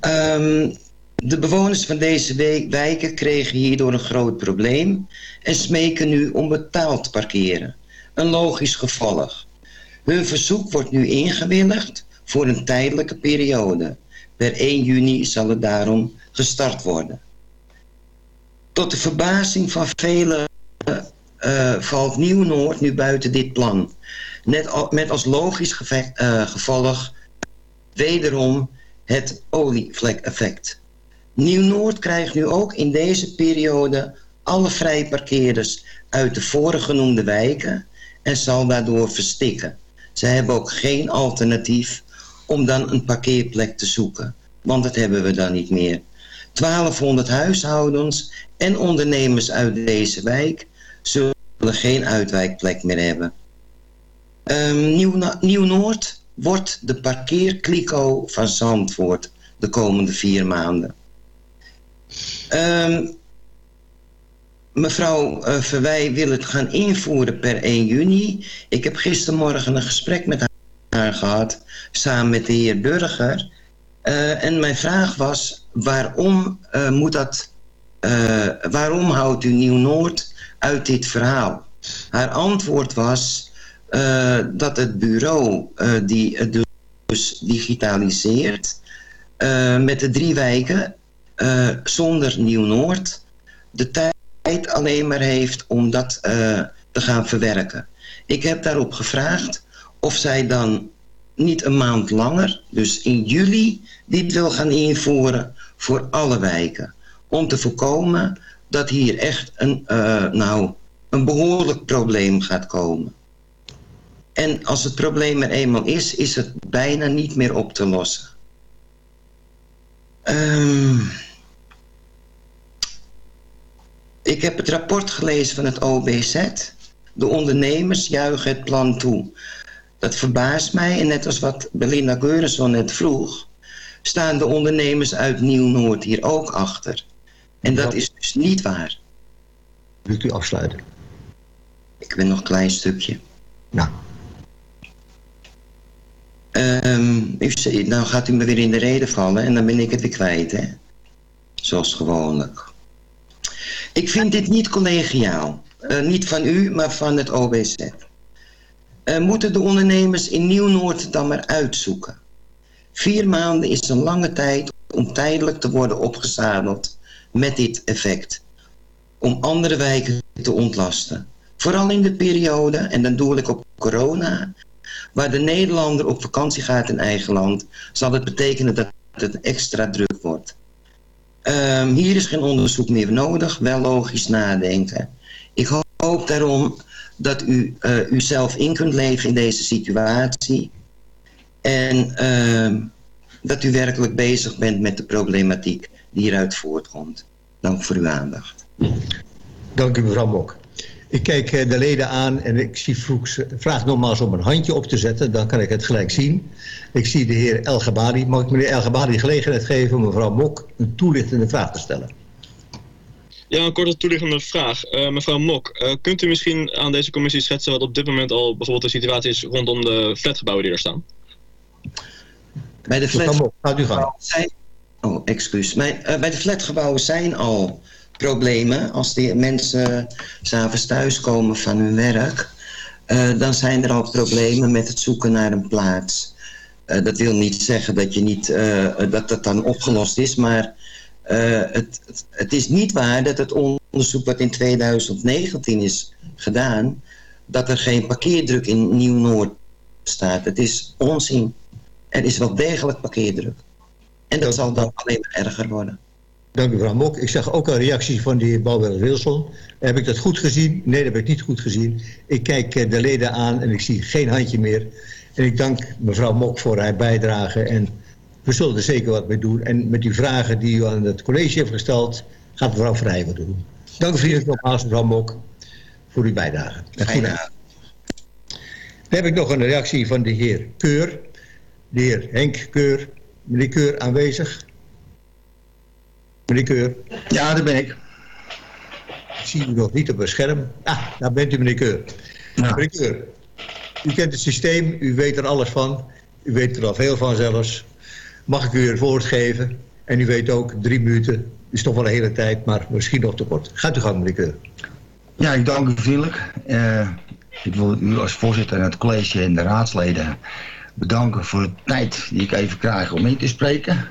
Ehm, de bewoners van deze wijken kregen hierdoor een groot probleem en smeken nu om betaald parkeren. Een logisch gevolg. Hun verzoek wordt nu ingewilligd voor een tijdelijke periode. Per 1 juni zal het daarom gestart worden. Tot de verbazing van velen eh, valt Nieuw-Noord nu buiten dit plan. Net met als logisch geve- eh, gevolg wederom het olievlek-effect. Nieuw-Noord krijgt nu ook in deze periode alle vrijparkeerders uit de vorige wijken en zal daardoor verstikken. Ze hebben ook geen alternatief om dan een parkeerplek te zoeken, want dat hebben we dan niet meer. 1200 huishoudens en ondernemers uit deze wijk zullen geen uitwijkplek meer hebben. Ehm, Nieuw- Nieuw-Noord wordt de parkeerkliko van Zandvoort de komende vier maanden. Ehm, mevrouw eh, Verwij wil het gaan invoeren per 1 juni. Ik heb gistermorgen een gesprek met haar gehad, samen met de heer Burger. Eh, en mijn vraag was, waarom eh, moet dat... eh, waarom houdt u Nieuw-Noord uit dit verhaal? Haar antwoord was dat het bureau die het dus digitaliseert... met de drie wijken zonder Nieuw-Noord... de tijd alleen maar heeft om dat te gaan verwerken. Ik heb daarop gevraagd of zij dan niet een maand langer, dus in juli, dit wil gaan invoeren voor alle wijken. Om te voorkomen dat hier echt een, eh, nou, een behoorlijk probleem gaat komen. En als het probleem er eenmaal is, is het bijna niet meer op te lossen. Ehm, ik heb het rapport gelezen van het OBZ. De ondernemers juichen het plan toe. Dat verbaast mij en net als wat Belinda Geurenson net vroeg... staan de ondernemers uit Nieuw-Noord hier ook achter. En dat is dus niet waar. Wilt u afsluiten? Ik ben nog een klein stukje. Nou. Um, u, nou gaat u me weer in de reden vallen en dan ben ik het weer kwijt, hè? Zoals gewoonlijk. Ik vind dit niet collegiaal. Eh, niet van u, maar van het OBZ. Eh, moeten de ondernemers in Nieuw-Noord dan maar uitzoeken? Vier maanden is een lange tijd om tijdelijk te worden opgezadeld met dit effect. Om andere wijken te ontlasten. Vooral in de periode, en dan doe ik op corona, waar de Nederlander op vakantie gaat in eigen land, zal het betekenen dat het extra druk wordt. Ehm, hier is geen onderzoek meer nodig, wel logisch nadenken. Ik ho- hoop daarom dat u eh, uzelf in kunt leven in deze situatie. En ehm, dat u werkelijk bezig bent met de problematiek die hieruit voortkomt. Dank voor uw aandacht. Dank u mevrouw Mok. Ik kijk eh, de leden aan en ik zie vroeg, vraag nogmaals om een handje op te zetten. Dan kan ik het gelijk zien. Ik zie de heer El Gabadi. Mag ik meneer El Gabadi de gelegenheid geven om mevrouw Mok een toelichtende vraag te stellen? Ja, een korte toelichtende vraag. Eh, mevrouw Mok, eh, kunt u misschien aan deze commissie schetsen wat op dit moment al bijvoorbeeld de situatie is rondom de flatgebouwen die er staan? Bij de Mevrouw flat... Mok, gaat u gang. Zijn... Oh, excuus. Mijn, eh, bij de flatgebouwen zijn al problemen. Als die mensen s'avonds thuiskomen van hun werk... eh, dan zijn er al problemen met het zoeken naar een plaats. Eh, dat wil niet zeggen dat, je niet, eh, dat dat dan opgelost is... maar het, het, het is niet waar dat het onderzoek wat in 2019 is gedaan... dat er geen parkeerdruk in Nieuw-Noord staat. Het is onzin. Er is wel degelijk parkeerdruk. En dat zal dan alleen maar erger worden. Dank u mevrouw Mok. Ik zag ook een reactie van de heer Balberg Wilson. Heb ik dat goed gezien? Nee, dat heb ik niet goed gezien. Ik kijk eh, de leden aan en ik zie geen handje meer. En ik dank mevrouw Mok voor haar bijdrage. En we zullen er zeker wat mee doen. En met die vragen die u aan het college heeft gesteld... gaat mevrouw Vrij wat doen. Dank u vriendelijk nogmaals mevrouw Mok voor uw bijdrage. En Fijne goede avond. Dan heb ik nog een reactie van de heer Keur. De heer Henk Keur. Meneer Keur aanwezig? Meneer Keur? Ja, daar ben ik. Ik zie u nog niet op het scherm. Ah, daar bent u meneer Keur. Meneer Keur, u kent het systeem, u weet er alles van. U weet er al veel van zelfs. Mag ik u het woord geven? En u weet ook, drie minuten is toch wel een hele tijd, maar misschien nog te kort. Gaat u gang, meneer Keur. Ja, ik dank u vriendelijk. Eh, ik wil u als voorzitter en het college en de raadsleden bedanken voor de tijd die ik even krijg om in te spreken.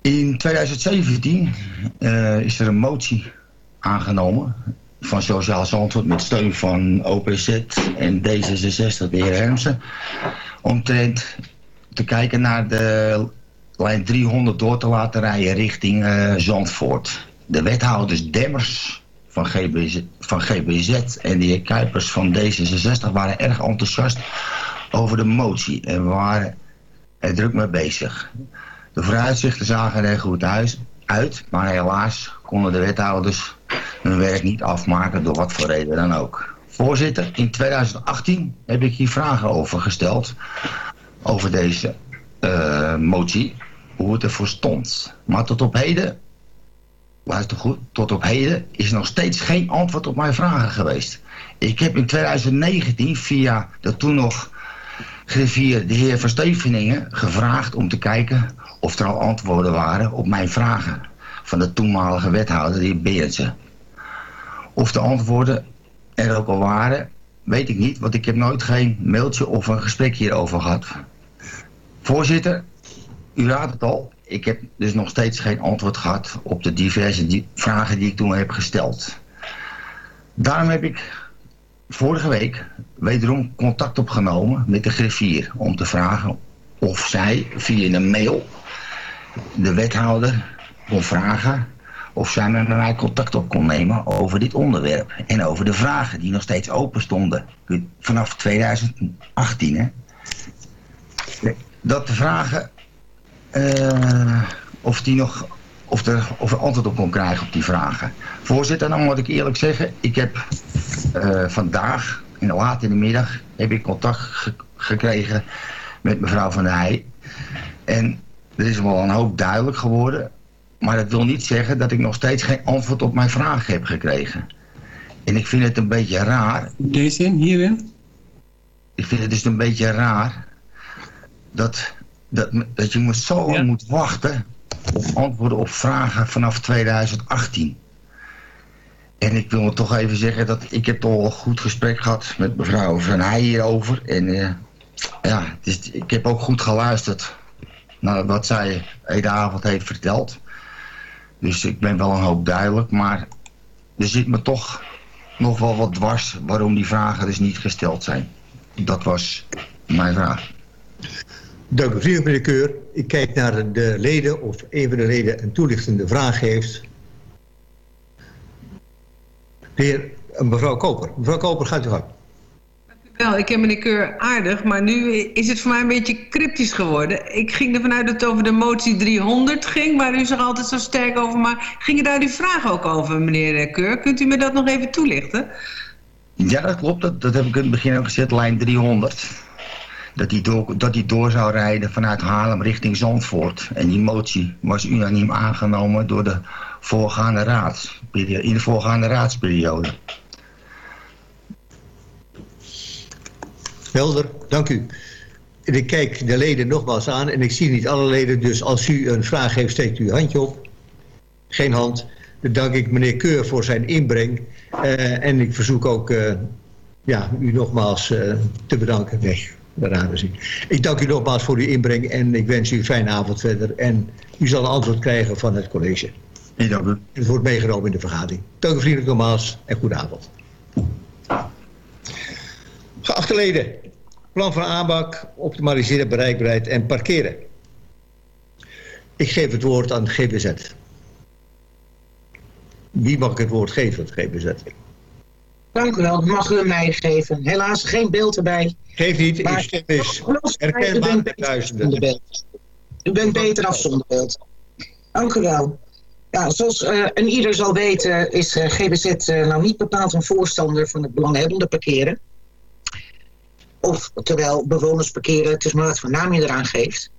In 2017 eh, is er een motie aangenomen van Sociaal Zandvoort met steun van OPZ en D66, de heer Hermsen, omtrent te kijken naar de lijn 300 door te laten rijden richting eh, Zandvoort. De wethouders Demmers van GBZ, van GBZ en de heer Kuipers van D66 waren erg enthousiast over de motie en waren er druk mee bezig. De vooruitzichten zagen er goed uit, maar helaas konden de wethouders hun werk niet afmaken door wat voor reden dan ook. Voorzitter, in 2018 heb ik hier vragen over gesteld over deze eh, motie, hoe het ervoor stond. Maar tot op heden, luister goed, tot op heden is nog steeds geen antwoord op mijn vragen geweest. Ik heb in 2019 via de toen nog griffier de heer Versteveningen gevraagd om te kijken of er al antwoorden waren op mijn vragen van de toenmalige wethouder, de heer. Of de antwoorden er ook al waren, weet ik niet, want ik heb nooit geen mailtje of een gesprek hierover gehad. Voorzitter, u raadt het al, ik heb dus nog steeds geen antwoord gehad op de diverse vragen die ik toen heb gesteld. Daarom heb ik vorige week wederom contact opgenomen met de griffier om te vragen of zij via een mail de wethouder kon vragen of zij met mij contact op kon nemen over dit onderwerp. En over de vragen die nog steeds open stonden. Vanaf 2018, hè. Dat de vragen... eh, of die nog... Of er, of er antwoord op kon krijgen op die vragen. Voorzitter, dan moet ik eerlijk zeggen... Ik heb eh, vandaag, in laat in de middag... heb ik contact ge- gekregen met mevrouw Van der Heij. En er is wel een hoop duidelijk geworden. Maar dat wil niet zeggen dat ik nog steeds geen antwoord op mijn vragen heb gekregen. En ik vind het een beetje raar. Deze in, hierin? Ik vind het dus een beetje raar dat, dat, dat je moet zo lang moet wachten op antwoorden op vragen vanaf 2018. En ik wil toch even zeggen dat ik heb toch al een goed gesprek gehad met mevrouw Van Heij hierover. En eh, ja, ik heb ook goed geluisterd naar wat zij de avond heeft verteld. Dus ik ben wel een hoop duidelijk, maar er zit me toch nog wel wat dwars waarom die vragen dus niet gesteld zijn. Dat was mijn vraag. Dank u vriendelijk, meneer Keur. Ik kijk naar de leden of een van de leden een toelichtende vraag heeft. De heer, eh, mevrouw Koper. Mevrouw Koper, gaat u gang. Wel, ik ken meneer Keur aardig, maar nu is het voor mij een beetje cryptisch geworden. Ik ging ervan uit dat het over de motie 300 ging, waar u zich altijd zo sterk over maakt. Gingen daar die vragen ook over, meneer Keur? Kunt u me dat nog even toelichten? Ja, dat klopt. Dat, dat heb ik in het begin ook gezet, lijn 300. Dat die, door, dat die door zou rijden vanuit Haarlem richting Zandvoort. En die motie was unaniem aangenomen door de voorgaande raad. In de voorgaande raadsperiode. Helder, dank u. En ik kijk de leden nogmaals aan en ik zie niet alle leden. Dus als u een vraag heeft, steekt u uw handje op. Geen hand. Dan dank ik meneer Keur voor zijn inbreng. Eh, en ik verzoek ook eh, ja, u nogmaals eh, te bedanken. Nee, de zien. Ik dank u nogmaals voor uw inbreng en ik wens u een fijne avond verder. En u zal een antwoord krijgen van het college. Dank u. Het wordt meegenomen in de vergadering. Dank u vriendelijk nogmaals en goedenavond. Geachte leden, plan van aanpak, optimaliseren bereikbaarheid en parkeren. Ik geef het woord aan GBZ. Wie mag ik het woord geven, het GBZ? Dank u wel, dat mag u mij geven. Helaas geen beeld erbij. Geef niet, Maar- uw stem is herkenbaar duizenden. U bent beter af zonder beeld. Dank u wel. Ja, zoals eh een ieder zal weten is eh, GBZ eh, nou niet bepaald een voorstander van het belanghebbende parkeren. Of terwijl bewoners parkeren, het is maar wat voor naam je eraan geeft.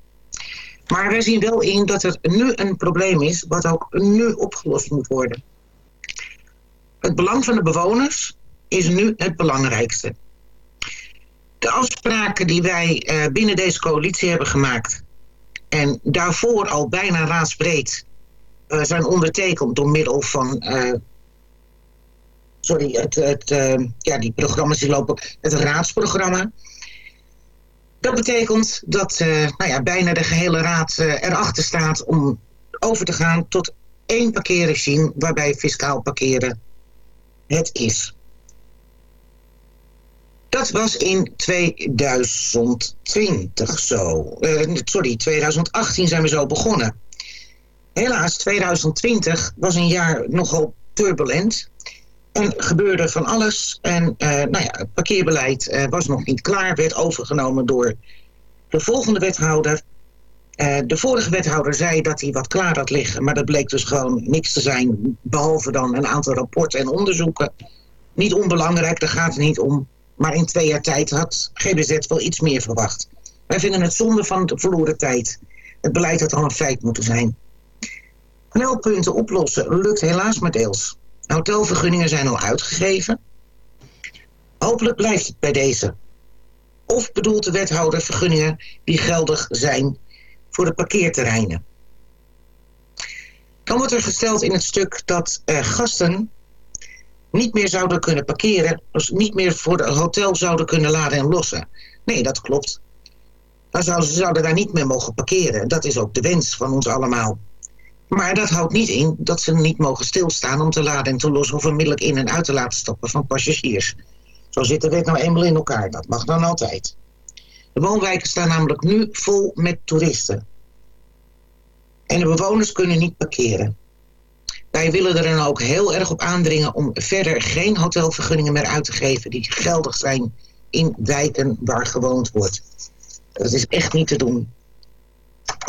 Maar wij zien wel in dat er nu een probleem is wat ook nu opgelost moet worden. Het belang van de bewoners is nu het belangrijkste. De afspraken die wij eh, binnen deze coalitie hebben gemaakt en daarvoor al bijna raadsbreed eh, zijn ondertekend door middel van eh, sorry, het, het, ja, die programma's die lopen, het raadsprogramma. Dat betekent dat nou ja, bijna de gehele raad erachter staat om over te gaan tot één parkeerregime waarbij fiscaal parkeren het is. Dat was in 2020 zo. Eh, sorry, 2018 zijn we zo begonnen. Helaas, 2020 was een jaar nogal turbulent. En gebeurde van alles. En eh, nou ja, het parkeerbeleid eh, was nog niet klaar. Werd overgenomen door de volgende wethouder. De vorige wethouder zei dat hij wat klaar had liggen. Maar dat bleek dus gewoon niks te zijn. Behalve dan een aantal rapporten en onderzoeken. Niet onbelangrijk, daar gaat het niet om. Maar in twee jaar tijd had GBZ wel iets meer verwacht. Wij vinden het zonde van de verloren tijd. Het beleid had al een feit moeten zijn. Knelpunten oplossen lukt helaas maar deels. Hotelvergunningen zijn al uitgegeven. Hopelijk blijft het bij deze. Of bedoelt de wethouder vergunningen die geldig zijn voor de parkeerterreinen. Dan wordt er gesteld in het stuk dat eh, gasten niet meer zouden kunnen parkeren, dus niet meer voor het hotel zouden kunnen laden en lossen. Nee, dat klopt. Dan zouden, ze zouden daar niet meer mogen parkeren. Dat is ook de wens van ons allemaal. Maar dat houdt niet in dat ze niet mogen stilstaan om te laden en te lossen of onmiddellijk in en uit te laten stappen van passagiers. Zo zit de wet nou eenmaal in elkaar. Dat mag dan altijd. De woonwijken staan namelijk nu vol met toeristen. En de bewoners kunnen niet parkeren. Wij willen er dan ook heel erg op aandringen om verder geen hotelvergunningen meer uit te geven die geldig zijn in wijken waar gewoond wordt. Dat is echt niet te doen.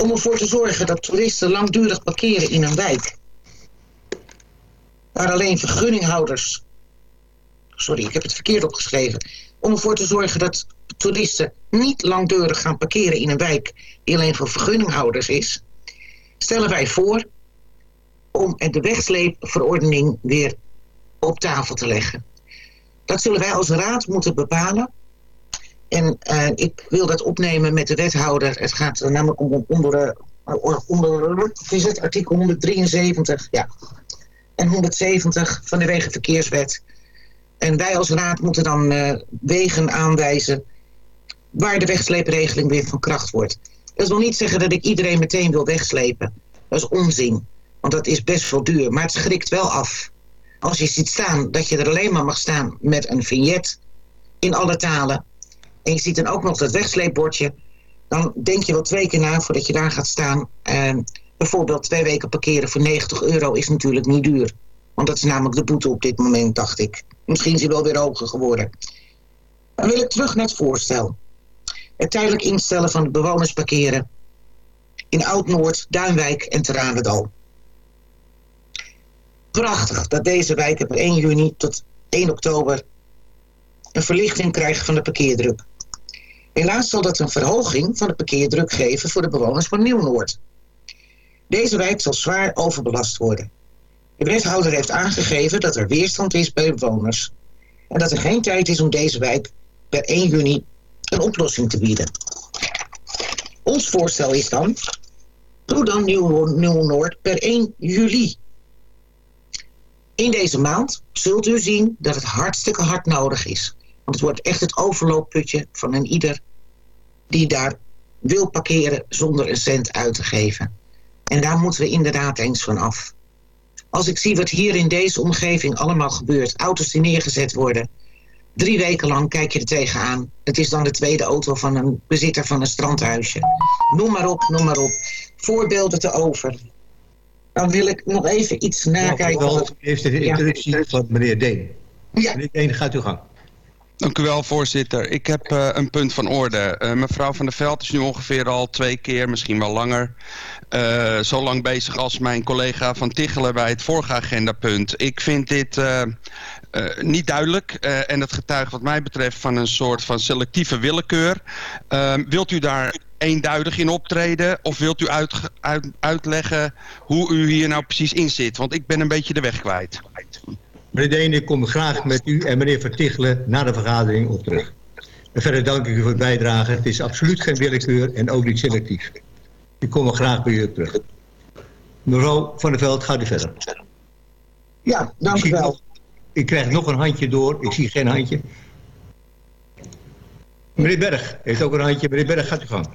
Om ervoor te zorgen dat toeristen langdurig parkeren in een wijk, waar alleen vergunninghouders. Sorry, ik heb het verkeerd opgeschreven. Om ervoor te zorgen dat toeristen niet langdurig gaan parkeren in een wijk die alleen voor vergunninghouders is, stellen wij voor om de wegsleepverordening weer op tafel te leggen. Dat zullen wij als raad moeten bepalen. En uh, ik wil dat opnemen met de wethouder. Het gaat namelijk om onder, onder wat is het, artikel 173 ja. en 170 van de Wegenverkeerswet. En wij als raad moeten dan uh, wegen aanwijzen waar de wegsleepregeling weer van kracht wordt. Dat wil niet zeggen dat ik iedereen meteen wil wegslepen. Dat is onzin. Want dat is best wel duur. Maar het schrikt wel af. Als je ziet staan dat je er alleen maar mag staan met een vignet in alle talen. En je ziet dan ook nog dat wegsleepbordje. Dan denk je wel twee keer na voordat je daar gaat staan. En bijvoorbeeld twee weken parkeren voor 90 euro is natuurlijk niet duur. Want dat is namelijk de boete op dit moment, dacht ik. Misschien is hij wel weer hoger geworden. Dan wil ik terug naar het voorstel. Het tijdelijk instellen van de bewoners parkeren in Oud-Noord, Duinwijk en Teranendal. Prachtig dat deze wijken per 1 juni tot 1 oktober een verlichting krijgen van de parkeerdruk. Helaas zal dat een verhoging van de parkeerdruk geven voor de bewoners van Nieuw-Noord. Deze wijk zal zwaar overbelast worden. De wethouder heeft aangegeven dat er weerstand is bij bewoners en dat er geen tijd is om deze wijk per 1 juni een oplossing te bieden. Ons voorstel is dan, doe dan Nieuw-Noord per 1 juli. In deze maand zult u zien dat het hartstikke hard nodig is. Want het wordt echt het overloopputje van een ieder die daar wil parkeren zonder een cent uit te geven. En daar moeten we inderdaad eens van af. Als ik zie wat hier in deze omgeving allemaal gebeurt, auto's die neergezet worden, drie weken lang kijk je er tegenaan. Het is dan de tweede auto van een bezitter van een strandhuisje. Noem maar op, noem maar op. Voorbeelden te over. Dan wil ik nog even iets nakijken. Wel, eerst de introductie ja. van meneer Deen. Ja. Meneer Deen, gaat u gang. Dank u wel, voorzitter. Ik heb uh, een punt van orde. Uh, mevrouw Van der Veld is nu ongeveer al twee keer, misschien wel langer... Uh, zo lang bezig als mijn collega Van Tichelen bij het vorige agendapunt. Ik vind dit niet duidelijk en het getuigt wat mij betreft van een soort van selectieve willekeur. wilt u daar eenduidig in optreden? Of wilt u uit, uit, uitleggen hoe u hier nou precies in zit? Want ik ben een beetje de weg kwijt. Meneer Deen, ik kom graag met u en meneer Vertichelen na de vergadering op terug. En verder dank ik u voor het bijdragen. Het is absoluut geen willekeur en ook niet selectief. Ik kom er graag bij u op terug. Mevrouw Van der Veld, gaat u verder. Ja, dank u wel. Ik krijg nog een handje door. Ik zie geen handje. Meneer Berg heeft ook een handje. Meneer Berg, gaat u gang.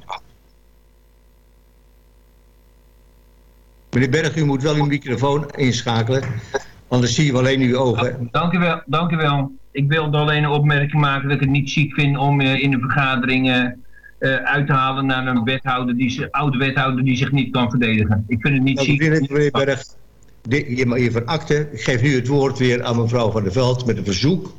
Meneer Berg, u moet wel uw microfoon inschakelen. Anders zie je alleen uw ogen. Dank u wel. Dank u wel. Ik wilde alleen een opmerking maken dat ik het niet chic vind om uh, in de vergadering uh, uh, uit te halen naar een wethouder die, oude wethouder die zich niet kan verdedigen. Ik vind het niet chic. Ik meneer Berg, hier van akte. Ik geef nu het woord weer aan mevrouw Van der Veld met een verzoek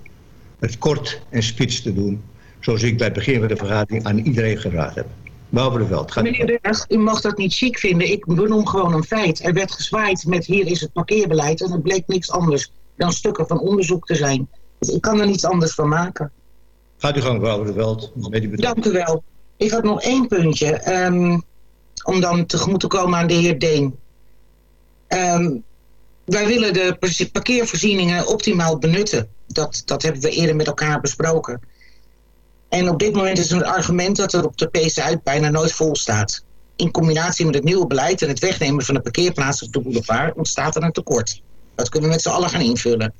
het kort en spits te doen. Zoals ik bij het begin van de vergadering aan iedereen gevraagd heb. Mevrouw de Veld, gaat Meneer Berg, u mag dat niet chic vinden. Ik benoem gewoon een feit. Er werd gezwaaid met hier is het parkeerbeleid. En het bleek niks anders dan stukken van onderzoek te zijn. Dus ik kan er niets anders van maken. Gaat u gang, mevrouw de Veld. Dank u wel. Ik had nog één puntje. Um, om dan tegemoet te komen aan de heer Deen. Um, wij willen de parkeervoorzieningen optimaal benutten. Dat, dat hebben we eerder met elkaar besproken. En op dit moment is het argument dat er op de P-Zuid bijna nooit vol staat. In combinatie met het nieuwe beleid en het wegnemen van de parkeerplaatsen op de boulevard ontstaat er een tekort. Dat kunnen we met z'n allen gaan invullen.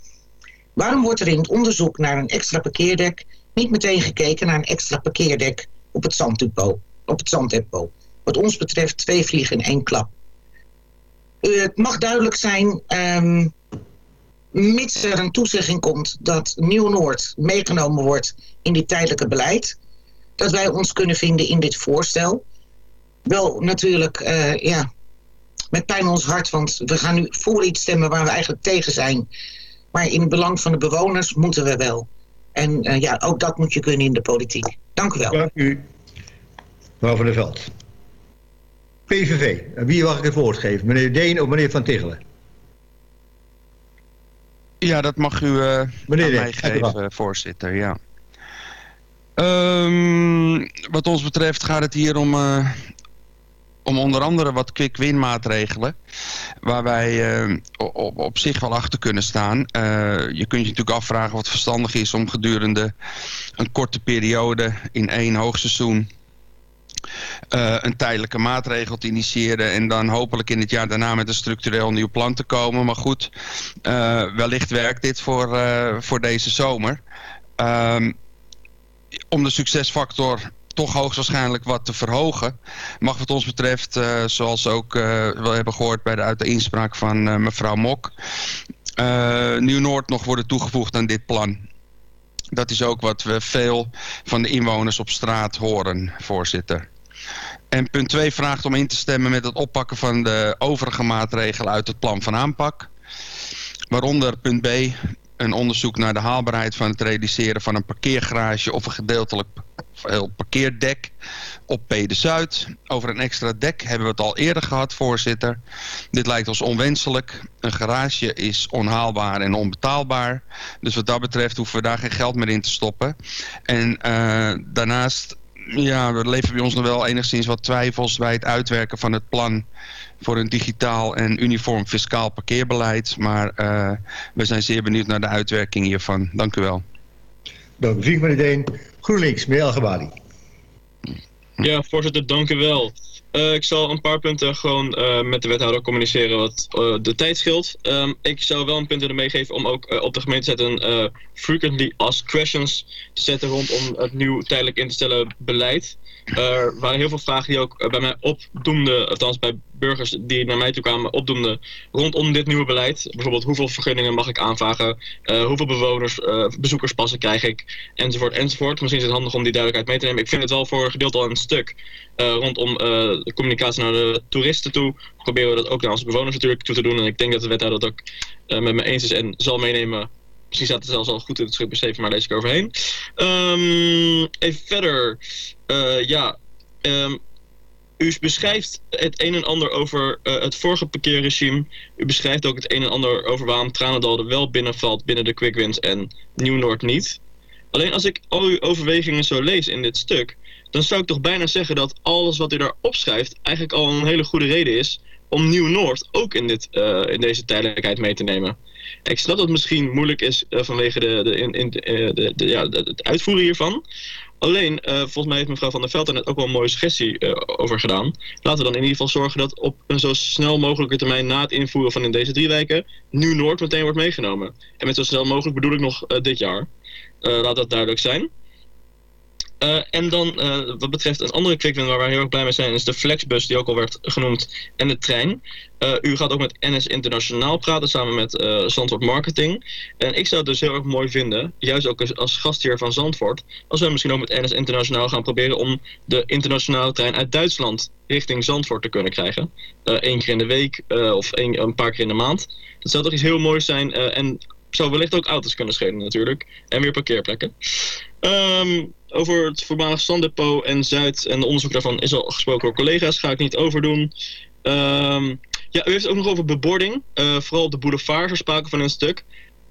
Waarom wordt er in het onderzoek naar een extra parkeerdek niet meteen gekeken naar een extra parkeerdek op het zanddepot? Op het? Wat ons betreft twee vliegen in één klap. Uh, het mag duidelijk zijn um, mits er een toezegging komt dat Nieuw-Noord meegenomen wordt in dit tijdelijke beleid, dat wij ons kunnen vinden in dit voorstel. Wel natuurlijk, uh, ja, met pijn in ons hart, want we gaan nu voor iets stemmen waar we eigenlijk tegen zijn. Maar in het belang van de bewoners moeten we wel. En eh, ja, ook dat moet je kunnen in de politiek. Dank u wel. Dank u, mevrouw van der Veld. PVV, wie mag ik het woord geven? Meneer Deen of meneer Van Tichelen? Ja, dat mag u uh, Meneer mij geven, voorzitter. Ja. Ehm, wat ons betreft gaat het hier om, eh, om onder andere wat quick-win maatregelen. Waar wij eh, op, op zich wel achter kunnen staan. Je kunt je natuurlijk afvragen wat verstandig is om gedurende een korte periode in één hoogseizoen eh, een tijdelijke maatregel te initiëren en dan hopelijk in het jaar daarna met een structureel nieuw plan te komen. Maar goed, eh, wellicht werkt dit voor, eh, voor deze zomer. Ehm, om de succesfactor toch hoogstwaarschijnlijk wat te verhogen, mag wat ons betreft, zoals ook we hebben gehoord bij de, uit de inspraak van mevrouw Mok, eh, Nieuw-Noord nog worden toegevoegd aan dit plan. Dat is ook wat we veel van de inwoners op straat horen, voorzitter. En punt 2 vraagt om in te stemmen met het oppakken van de overige maatregelen uit het plan van aanpak. Waaronder punt B, een onderzoek naar de haalbaarheid van het realiseren van een parkeergarage of een gedeeltelijk parkeerdek op P de Zuid. Over een extra dek hebben we het al eerder gehad, voorzitter. Dit lijkt ons onwenselijk. Een garage is onhaalbaar en onbetaalbaar. Dus wat dat betreft hoeven we daar geen geld meer in te stoppen. En eh, daarnaast ja, er leven bij ons nog wel enigszins wat twijfels bij het uitwerken van het plan voor een digitaal en uniform fiscaal parkeerbeleid. Maar eh, we zijn zeer benieuwd naar de uitwerking hiervan. Dank u wel. Dank u, meneer Deen. GroenLinks, meneer Algebali. Ja, voorzitter, dank u wel. Eh, ik zal een paar punten gewoon eh, met de wethouder communiceren wat eh, de tijd scheelt. Ehm, ik zou wel een punt willen meegeven om ook op de gemeente zetten eh, frequently asked questions te zetten rondom het nieuw tijdelijk in te stellen beleid. Er waren heel veel vragen die ook eh, bij mij opdoemden, althans bij burgers die naar mij toe kwamen, opdoemden rondom dit nieuwe beleid. Bijvoorbeeld hoeveel vergunningen mag ik aanvragen, eh, hoeveel bewoners, eh, bezoekerspassen krijg ik, enzovoort, enzovoort. Misschien is het handig om die duidelijkheid mee te nemen. Ik vind het wel voor een gedeelte al een stuk rondom de communicatie naar de toeristen toe. Proberen we dat ook naar onze bewoners natuurlijk toe te doen. En ik denk dat de wethouder dat ook met me eens is en zal meenemen Misschien staat het zelfs al goed in het schrift beschreven, maar lees ik overheen. Ehm, even verder. Eh, ja, ehm, u beschrijft het een en ander over eh, het vorige parkeerregime. U beschrijft ook het een en ander over waarom Tranendal wel binnenvalt binnen de quick wins en Nieuw-Noord niet. Alleen als ik al uw overwegingen zo lees in dit stuk, dan zou ik toch bijna zeggen dat alles wat u daar opschrijft eigenlijk al een hele goede reden is om Nieuw-Noord ook in, dit, eh, in deze tijdelijkheid mee te nemen. Ik snap dat het misschien moeilijk is eh, vanwege de, de, eh, de, ja, het uitvoeren hiervan. Alleen, eh, volgens mij heeft mevrouw Van der Veld er net ook wel een mooie suggestie over gedaan. Laten we dan in ieder geval zorgen dat op een zo snel mogelijke termijn na het invoeren van in deze drie wijken Nieuw-Noord meteen wordt meegenomen. En met zo snel mogelijk bedoel ik nog dit jaar. Laat dat duidelijk zijn. Eh, en dan, eh, wat betreft een andere quick-win waar wij heel erg blij mee zijn, is de Flexbus, die ook al werd genoemd, en de trein. Eh, u gaat ook met NS Internationaal praten, samen met Zandvoort Marketing. En ik zou het dus heel erg mooi vinden, juist ook als, gastheer van Zandvoort, als wij misschien ook met NS Internationaal gaan proberen om de internationale trein uit Duitsland richting Zandvoort te kunnen krijgen. Eén keer in de week of één, een paar keer in de maand. Dat zou toch iets heel moois zijn en zou wellicht ook auto's kunnen schelen natuurlijk. En weer parkeerplekken. Ehm, over het voormalig Zanddepot en Zuid en de onderzoek daarvan is al gesproken door collega's. Ga ik niet overdoen. Ehm, ja, u heeft het ook nog over bebording. Eh, vooral op de boulevard er sprake van een stuk.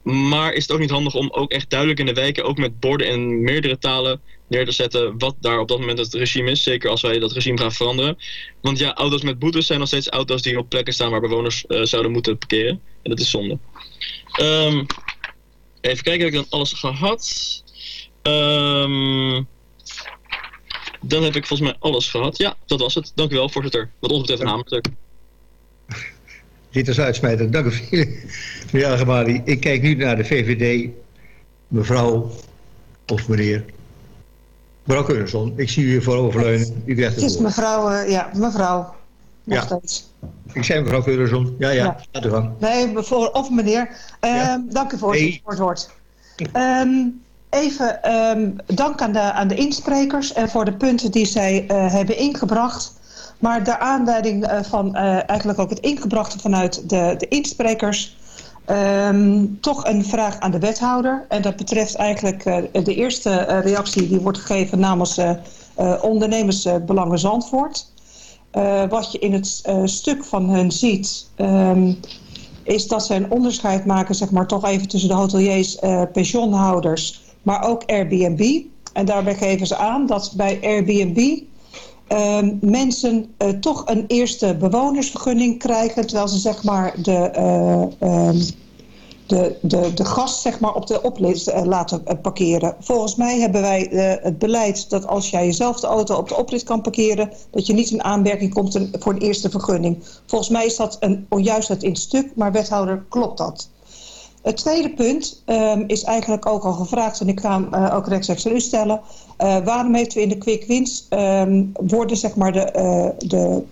Maar is het ook niet handig om ook echt duidelijk in de wijken, ook met borden in meerdere talen, neer te zetten wat daar op dat moment het regime is. Zeker als wij dat regime gaan veranderen. Want ja, auto's met boetes zijn nog steeds auto's die op plekken staan waar bewoners eh, zouden moeten parkeren. En dat is zonde. Ehm, even kijken, heb ik dan alles gehad? Ehm, dan heb ik volgens mij alles gehad. Ja, dat was het. Dank u wel, voorzitter. Wat ons betreft namelijk. Dit is uitsmijter. Dank u veel, meneer Algebali. Ik kijk nu naar de VVD. Mevrouw of meneer. Mevrouw Keurenson, ik zie u hier vooroverleunen. U krijgt Het het is mevrouw, eh, ja, mevrouw. Nog Ja. steeds. Ik zei mevrouw Keurenson. Ja, ja, Ja. gaat u gang. Nee, voor, of meneer. Ehm, Dank u voor, Nee. voor het woord. Ehm, even ehm, dank aan de, aan de insprekers en voor de punten die zij eh, hebben ingebracht. Maar de aanleiding eh, van eh, eigenlijk ook het ingebrachte vanuit de, de insprekers... Ehm, toch een vraag aan de wethouder. En dat betreft eigenlijk eh, de eerste eh, reactie die wordt gegeven namens ondernemersbelangen Zandvoort. wat je in het stuk van hen ziet... Um, is dat ze een onderscheid maken, zeg maar, toch even tussen de hoteliers, pensioenhouders, maar ook Airbnb. En daarbij geven ze aan dat bij Airbnb uh, mensen uh, toch een eerste bewonersvergunning krijgen... terwijl ze zeg maar de, uh, de, de, de gast zeg maar, op de oprit laten parkeren. Volgens mij hebben wij het beleid dat als jij jezelf de auto op de oprit kan parkeren... dat je niet in aanmerking komt voor een eerste vergunning. Volgens mij is dat een onjuistheid in het stuk, maar wethouder klopt dat. Het tweede punt um, is eigenlijk ook al gevraagd, en ik ga hem uh, ook rechtstreeks aan u stellen. Uh, waarom heeft u in de quick wins um, worden zeg maar de, uh, de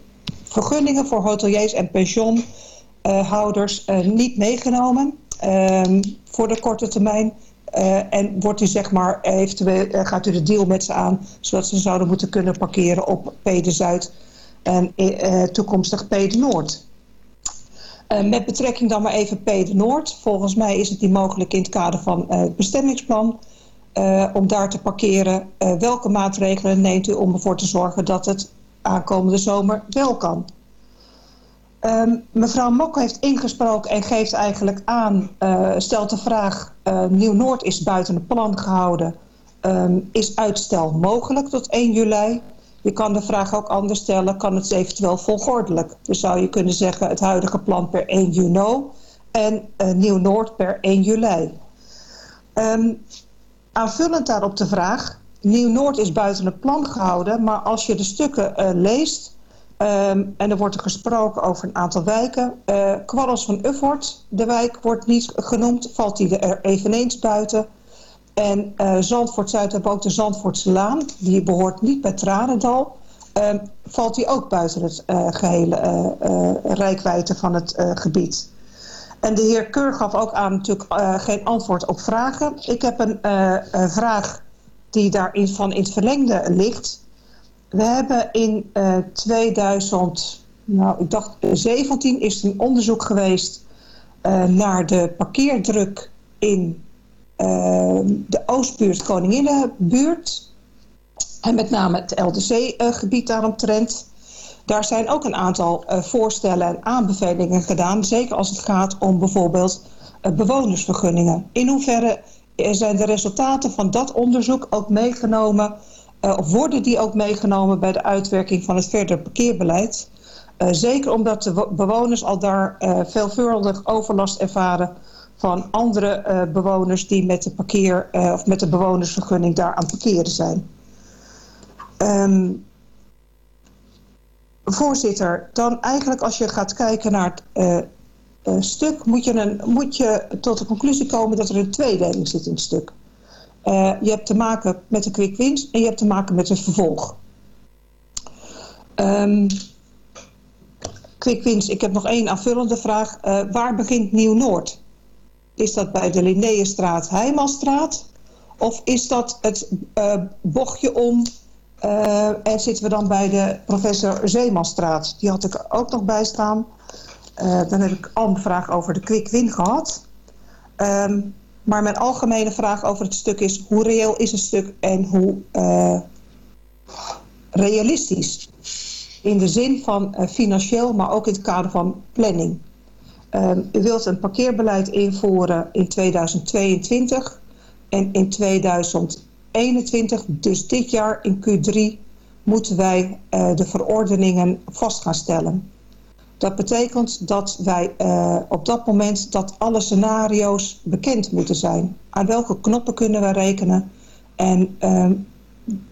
vergunningen voor hoteliers en pensioenhouders niet meegenomen um, voor de korte termijn? en wordt u zeg maar eventueel gaat u de deal met ze aan, zodat ze zouden moeten kunnen parkeren op P de Zuid en toekomstig P de Noord? Uh, met betrekking dan maar even P de Noord. Volgens mij is het niet mogelijk in het kader van uh, het bestemmingsplan uh, om daar te parkeren. welke maatregelen neemt u om ervoor te zorgen dat het aankomende zomer wel kan? Um, mevrouw Mok heeft ingesproken en geeft eigenlijk aan, stelt de vraag, Nieuw-Noord is buiten het plan gehouden. Um, is uitstel mogelijk tot 1 juli? Je kan de vraag ook anders stellen, kan het eventueel volgordelijk? Dus zou je kunnen zeggen het huidige plan per 1 juni en uh, Nieuw-Noord per 1 juli. Um, aanvullend daarop de vraag, Nieuw-Noord is buiten het plan gehouden, maar als je de stukken uh, leest um, en er wordt er gesproken over een aantal wijken, uh, van Uffort, de wijk wordt niet genoemd, valt die er eveneens buiten... En uh, Zandvoort Zuid hebben ook de Zandvoortse Laan. Die behoort niet bij Tranendal. Uh, valt die ook buiten het uh, gehele uh, rijkwijde van het gebied. En de heer Keur gaf ook aan natuurlijk geen antwoord op vragen. Ik heb een, vraag die daarin van in het verlengde ligt. We hebben in 2000, nou ik dacht 17 is een onderzoek geweest naar de parkeerdruk in de Oostbuurt, Koninginnenbuurt. En met name het LDC-gebied daaromtrent. Daar zijn ook een aantal uh, voorstellen en aanbevelingen gedaan. Zeker als het gaat om bijvoorbeeld uh, bewonersvergunningen. In hoeverre zijn de resultaten van dat onderzoek ook meegenomen... of worden die ook meegenomen bij de uitwerking van het verder parkeerbeleid... zeker omdat de bewoners al daar veelvuldig overlast ervaren van andere uh, bewoners die met de, parkeer, uh, of met de bewonersvergunning daar aan parkeren zijn. Um, voorzitter, dan eigenlijk als je gaat kijken naar het uh, stuk... Moet je, een, moet je tot de conclusie komen dat er een tweedeling zit in het stuk. je hebt te maken met de quick wins en je hebt te maken met het vervolg. Um, quick wins, ik heb nog één aanvullende vraag. waar begint Nieuw-Noord? Is dat bij de Linnéestraat, Heimalstraat? Of is dat het uh, bochtje om uh, en zitten we dan bij de professor Zeemanstraat? Die had ik ook nog bij staan. Uh, dan heb ik al een vraag over de quick win gehad. Um, maar mijn algemene vraag over het stuk is... hoe reëel is het stuk en hoe realistisch? In de zin van financieel, maar ook in het kader van planning. Um, u wilt een parkeerbeleid invoeren in 2022 en in 2021, dus dit jaar in Q3, moeten wij uh, de verordeningen vast gaan stellen. Dat betekent dat wij uh, op dat moment dat alle scenario's bekend moeten zijn. Aan welke knoppen kunnen we rekenen en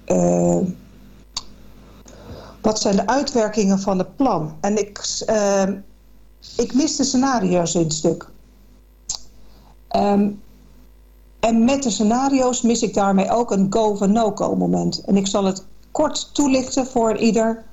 uh, wat zijn de uitwerkingen van het plan. En ik ehm, ik mis de scenario's in het stuk. Um, en met de scenario's mis ik daarmee ook een go- of no-go moment. En ik zal het kort toelichten voor ieder.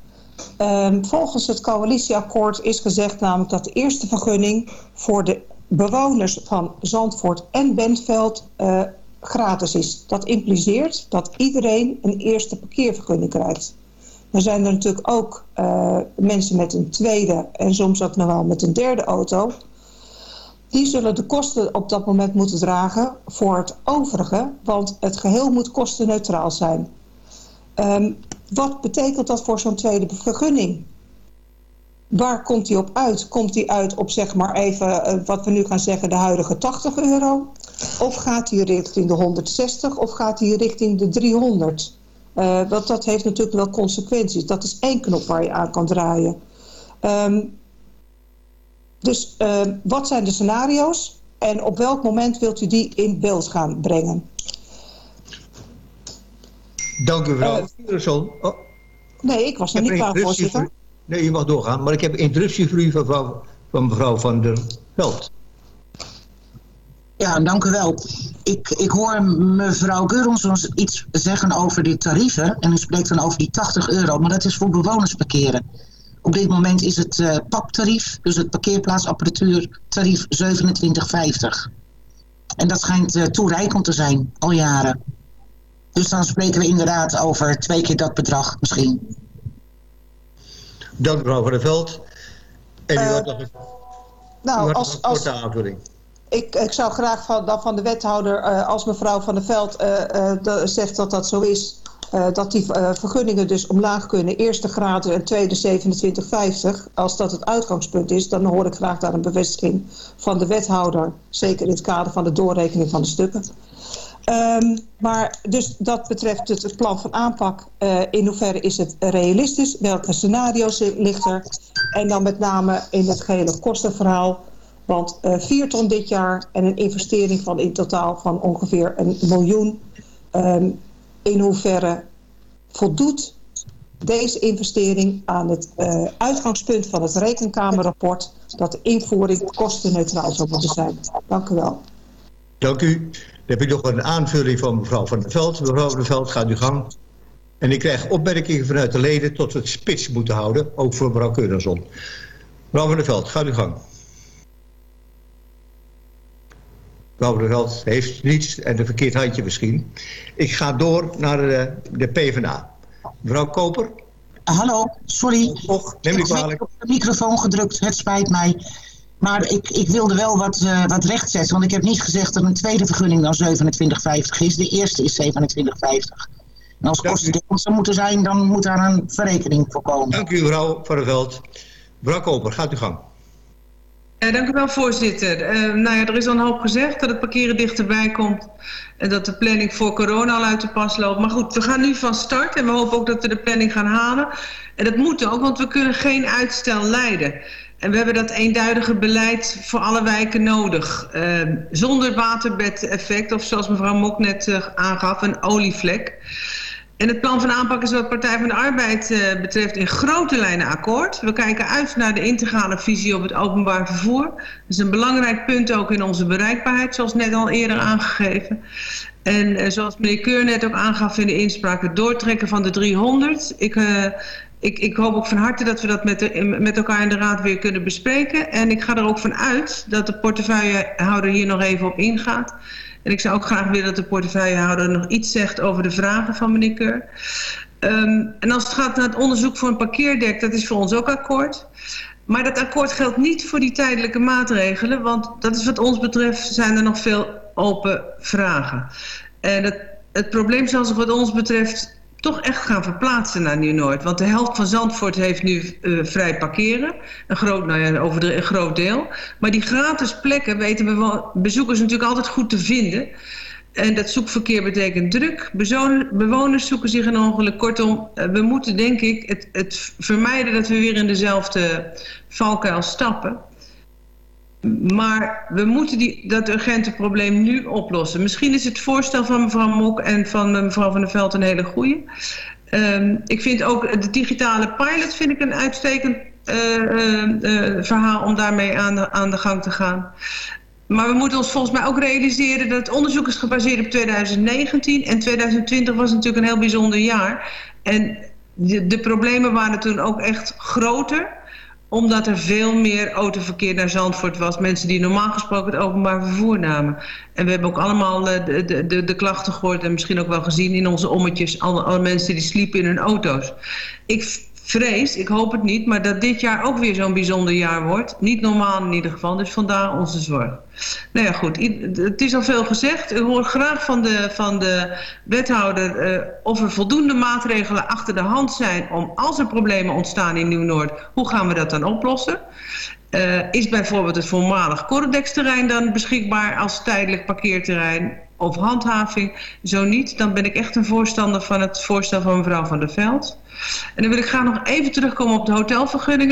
Um, volgens het coalitieakkoord is gezegd namelijk dat de eerste vergunning voor de bewoners van Zandvoort en Bentveld uh, gratis is. Dat impliceert dat iedereen een eerste parkeervergunning krijgt. Dan zijn er natuurlijk ook uh, mensen met een tweede en soms ook nog wel met een derde auto. Die zullen de kosten op dat moment moeten dragen voor het overige, want het geheel moet kostenneutraal zijn. Um, wat betekent dat voor zo'n tweede vergunning? Waar komt die op uit? Komt die uit op zeg maar even, uh, wat we nu gaan zeggen, de huidige 80 euro? Of gaat die richting de 160 of gaat die richting de 300? Uh, want dat heeft natuurlijk wel consequenties. Dat is één knop waar je aan kan draaien. Um, dus uh, wat zijn de scenario's en op welk moment wilt u die in beeld gaan brengen? Dank u mevrouw uh, oh. Nee, ik was nog niet klaar, voorzitter. Nee, je mag doorgaan, maar ik heb een interruptie voor u van mevrouw van, mevrouw van der Veld. Ja, dank u wel. Ik, ik hoor mevrouw Geurons iets zeggen over die tarieven. En u spreekt dan over die 80 euro. Maar dat is voor bewoners parkeren. Op dit moment is het uh, PAP-tarief, dus het parkeerplaatsapparatuur, tarief 27,50. En dat schijnt uh, toereikend te zijn, al jaren. Dus dan spreken we inderdaad over twee keer dat bedrag misschien. Dank mevrouw Van der Veld. En u uh, had nog een, nou, als, een korte aanvulling. Ik, ik zou graag van, dan van de wethouder, uh, als mevrouw Van der Veld uh, de, zegt dat dat zo is... dat die vergunningen dus omlaag kunnen. Eerste graden en tweede 27,50. Als dat het uitgangspunt is, dan hoor ik graag daar een bevestiging van de wethouder. Zeker in het kader van de doorrekening van de stukken. Um, maar dus dat betreft het, plan van aanpak. In hoeverre is het realistisch? Welke scenario's ligt er? En dan met name in het gehele kostenverhaal. Want uh, 4 ton dit jaar en een investering van in totaal van ongeveer een miljoen. Um, in hoeverre voldoet deze investering aan het uh, uitgangspunt van het rekenkamerrapport... dat de invoering kostenneutraal zou moeten zijn. Dank u wel. Dank u. Dan heb ik nog een aanvulling van mevrouw Van der Veld. Mevrouw Van der Veld, gaat u gang. En ik krijg opmerkingen vanuit de leden tot we het spits moeten houden. Ook voor mevrouw Keurenson. Mevrouw Van der Veld, gaat u gang. Mevrouw Van der Veld heeft niets en een verkeerd handje misschien. Ik ga door naar de, de PvdA. Mevrouw Koper. Hallo, sorry. Och, neem. Ik heb op de microfoon gedrukt, het spijt mij. Maar ik, ik wilde wel wat, uh, wat rechtzetten. Want ik heb niet gezegd dat een tweede vergunning dan 27,50 is. De eerste is 27,50. En als kosten zou moeten zijn, dan moet daar een verrekening voor komen. Dank u mevrouw Van der Veld. Mevrouw Koper, gaat u gang. Ja, dank u wel, voorzitter. Uh, nou ja, er is al een hoop gezegd dat het parkeren dichterbij komt. En dat de planning voor corona al uit de pas loopt. Maar goed, we gaan nu van start. En we hopen ook dat we de planning gaan halen. En dat moet ook, want we kunnen geen uitstel leiden. En we hebben dat eenduidige beleid voor alle wijken nodig. Uh, zonder waterbed-effect, of zoals mevrouw Mok net aangaf, een olievlek. En het plan van aanpak is wat Partij van de Arbeid uh, betreft in grote lijnen akkoord. We kijken uit naar de integrale visie op het openbaar vervoer. Dat is een belangrijk punt ook in onze bereikbaarheid, zoals net al eerder aangegeven. En uh, zoals meneer Keur net ook aangaf in de inspraak, het doortrekken van de 300. Ik uh, ik, ik hoop ook van harte dat we dat met, de, met elkaar in de raad weer kunnen bespreken. En ik ga er ook van uit dat de portefeuillehouder hier nog even op ingaat. En ik zou ook graag willen dat de portefeuillehouder nog iets zegt over de vragen van meneer Keur. Um, en als het gaat naar het onderzoek voor een parkeerdek, dat is voor ons ook akkoord. Maar dat akkoord geldt niet voor die tijdelijke maatregelen, want dat is wat ons betreft zijn er nog veel open vragen. En het, het probleem zoals het wat ons betreft toch echt gaan verplaatsen naar Nieuw-Noord. Want de helft van Zandvoort heeft nu uh, vrij parkeren. Een groot, nou ja, over de, een groot deel. Maar die gratis plekken weten we bezoekers natuurlijk altijd goed te vinden. En dat zoekverkeer betekent druk. Bewoners zoeken zich een ongeluk. Kortom, uh, we moeten denk ik het, het vermijden dat we weer in dezelfde valkuil stappen. Maar we moeten die, dat urgente probleem nu oplossen. Misschien is het voorstel van mevrouw Mok en van mevrouw Van der Veld een hele goede. Um, ik vind ook de digitale pilot vind ik een uitstekend uh, uh, verhaal om daarmee aan de, aan de gang te gaan. Maar we moeten ons volgens mij ook realiseren dat het onderzoek is gebaseerd op 2019. En 2020 was natuurlijk een heel bijzonder jaar. En de, de problemen waren toen ook echt groter omdat er veel meer autoverkeer naar Zandvoort was. Mensen die normaal gesproken het openbaar vervoer namen. En we hebben ook allemaal uh, de, de, de, de, klachten gehoord en misschien ook wel gezien in onze ommetjes. Alle, alle mensen die sliepen in hun auto's. Ik vrees, ik hoop het niet, maar dat dit jaar ook weer zo'n bijzonder jaar wordt. Niet normaal in ieder geval, dus vandaar onze zorg. Nou ja, goed, het is al veel gezegd. Ik hoor graag van de, van de wethouder uh, of er voldoende maatregelen achter de hand zijn... om als er problemen ontstaan in Nieuw-Noord, hoe gaan we dat dan oplossen? Uh, is bijvoorbeeld het voormalig Corredex-terrein dan beschikbaar als tijdelijk parkeerterrein of handhaving? Zo niet, dan ben ik echt een voorstander van het voorstel van mevrouw Van der Veld. En dan wil ik graag nog even terugkomen op de hotelvergunningen.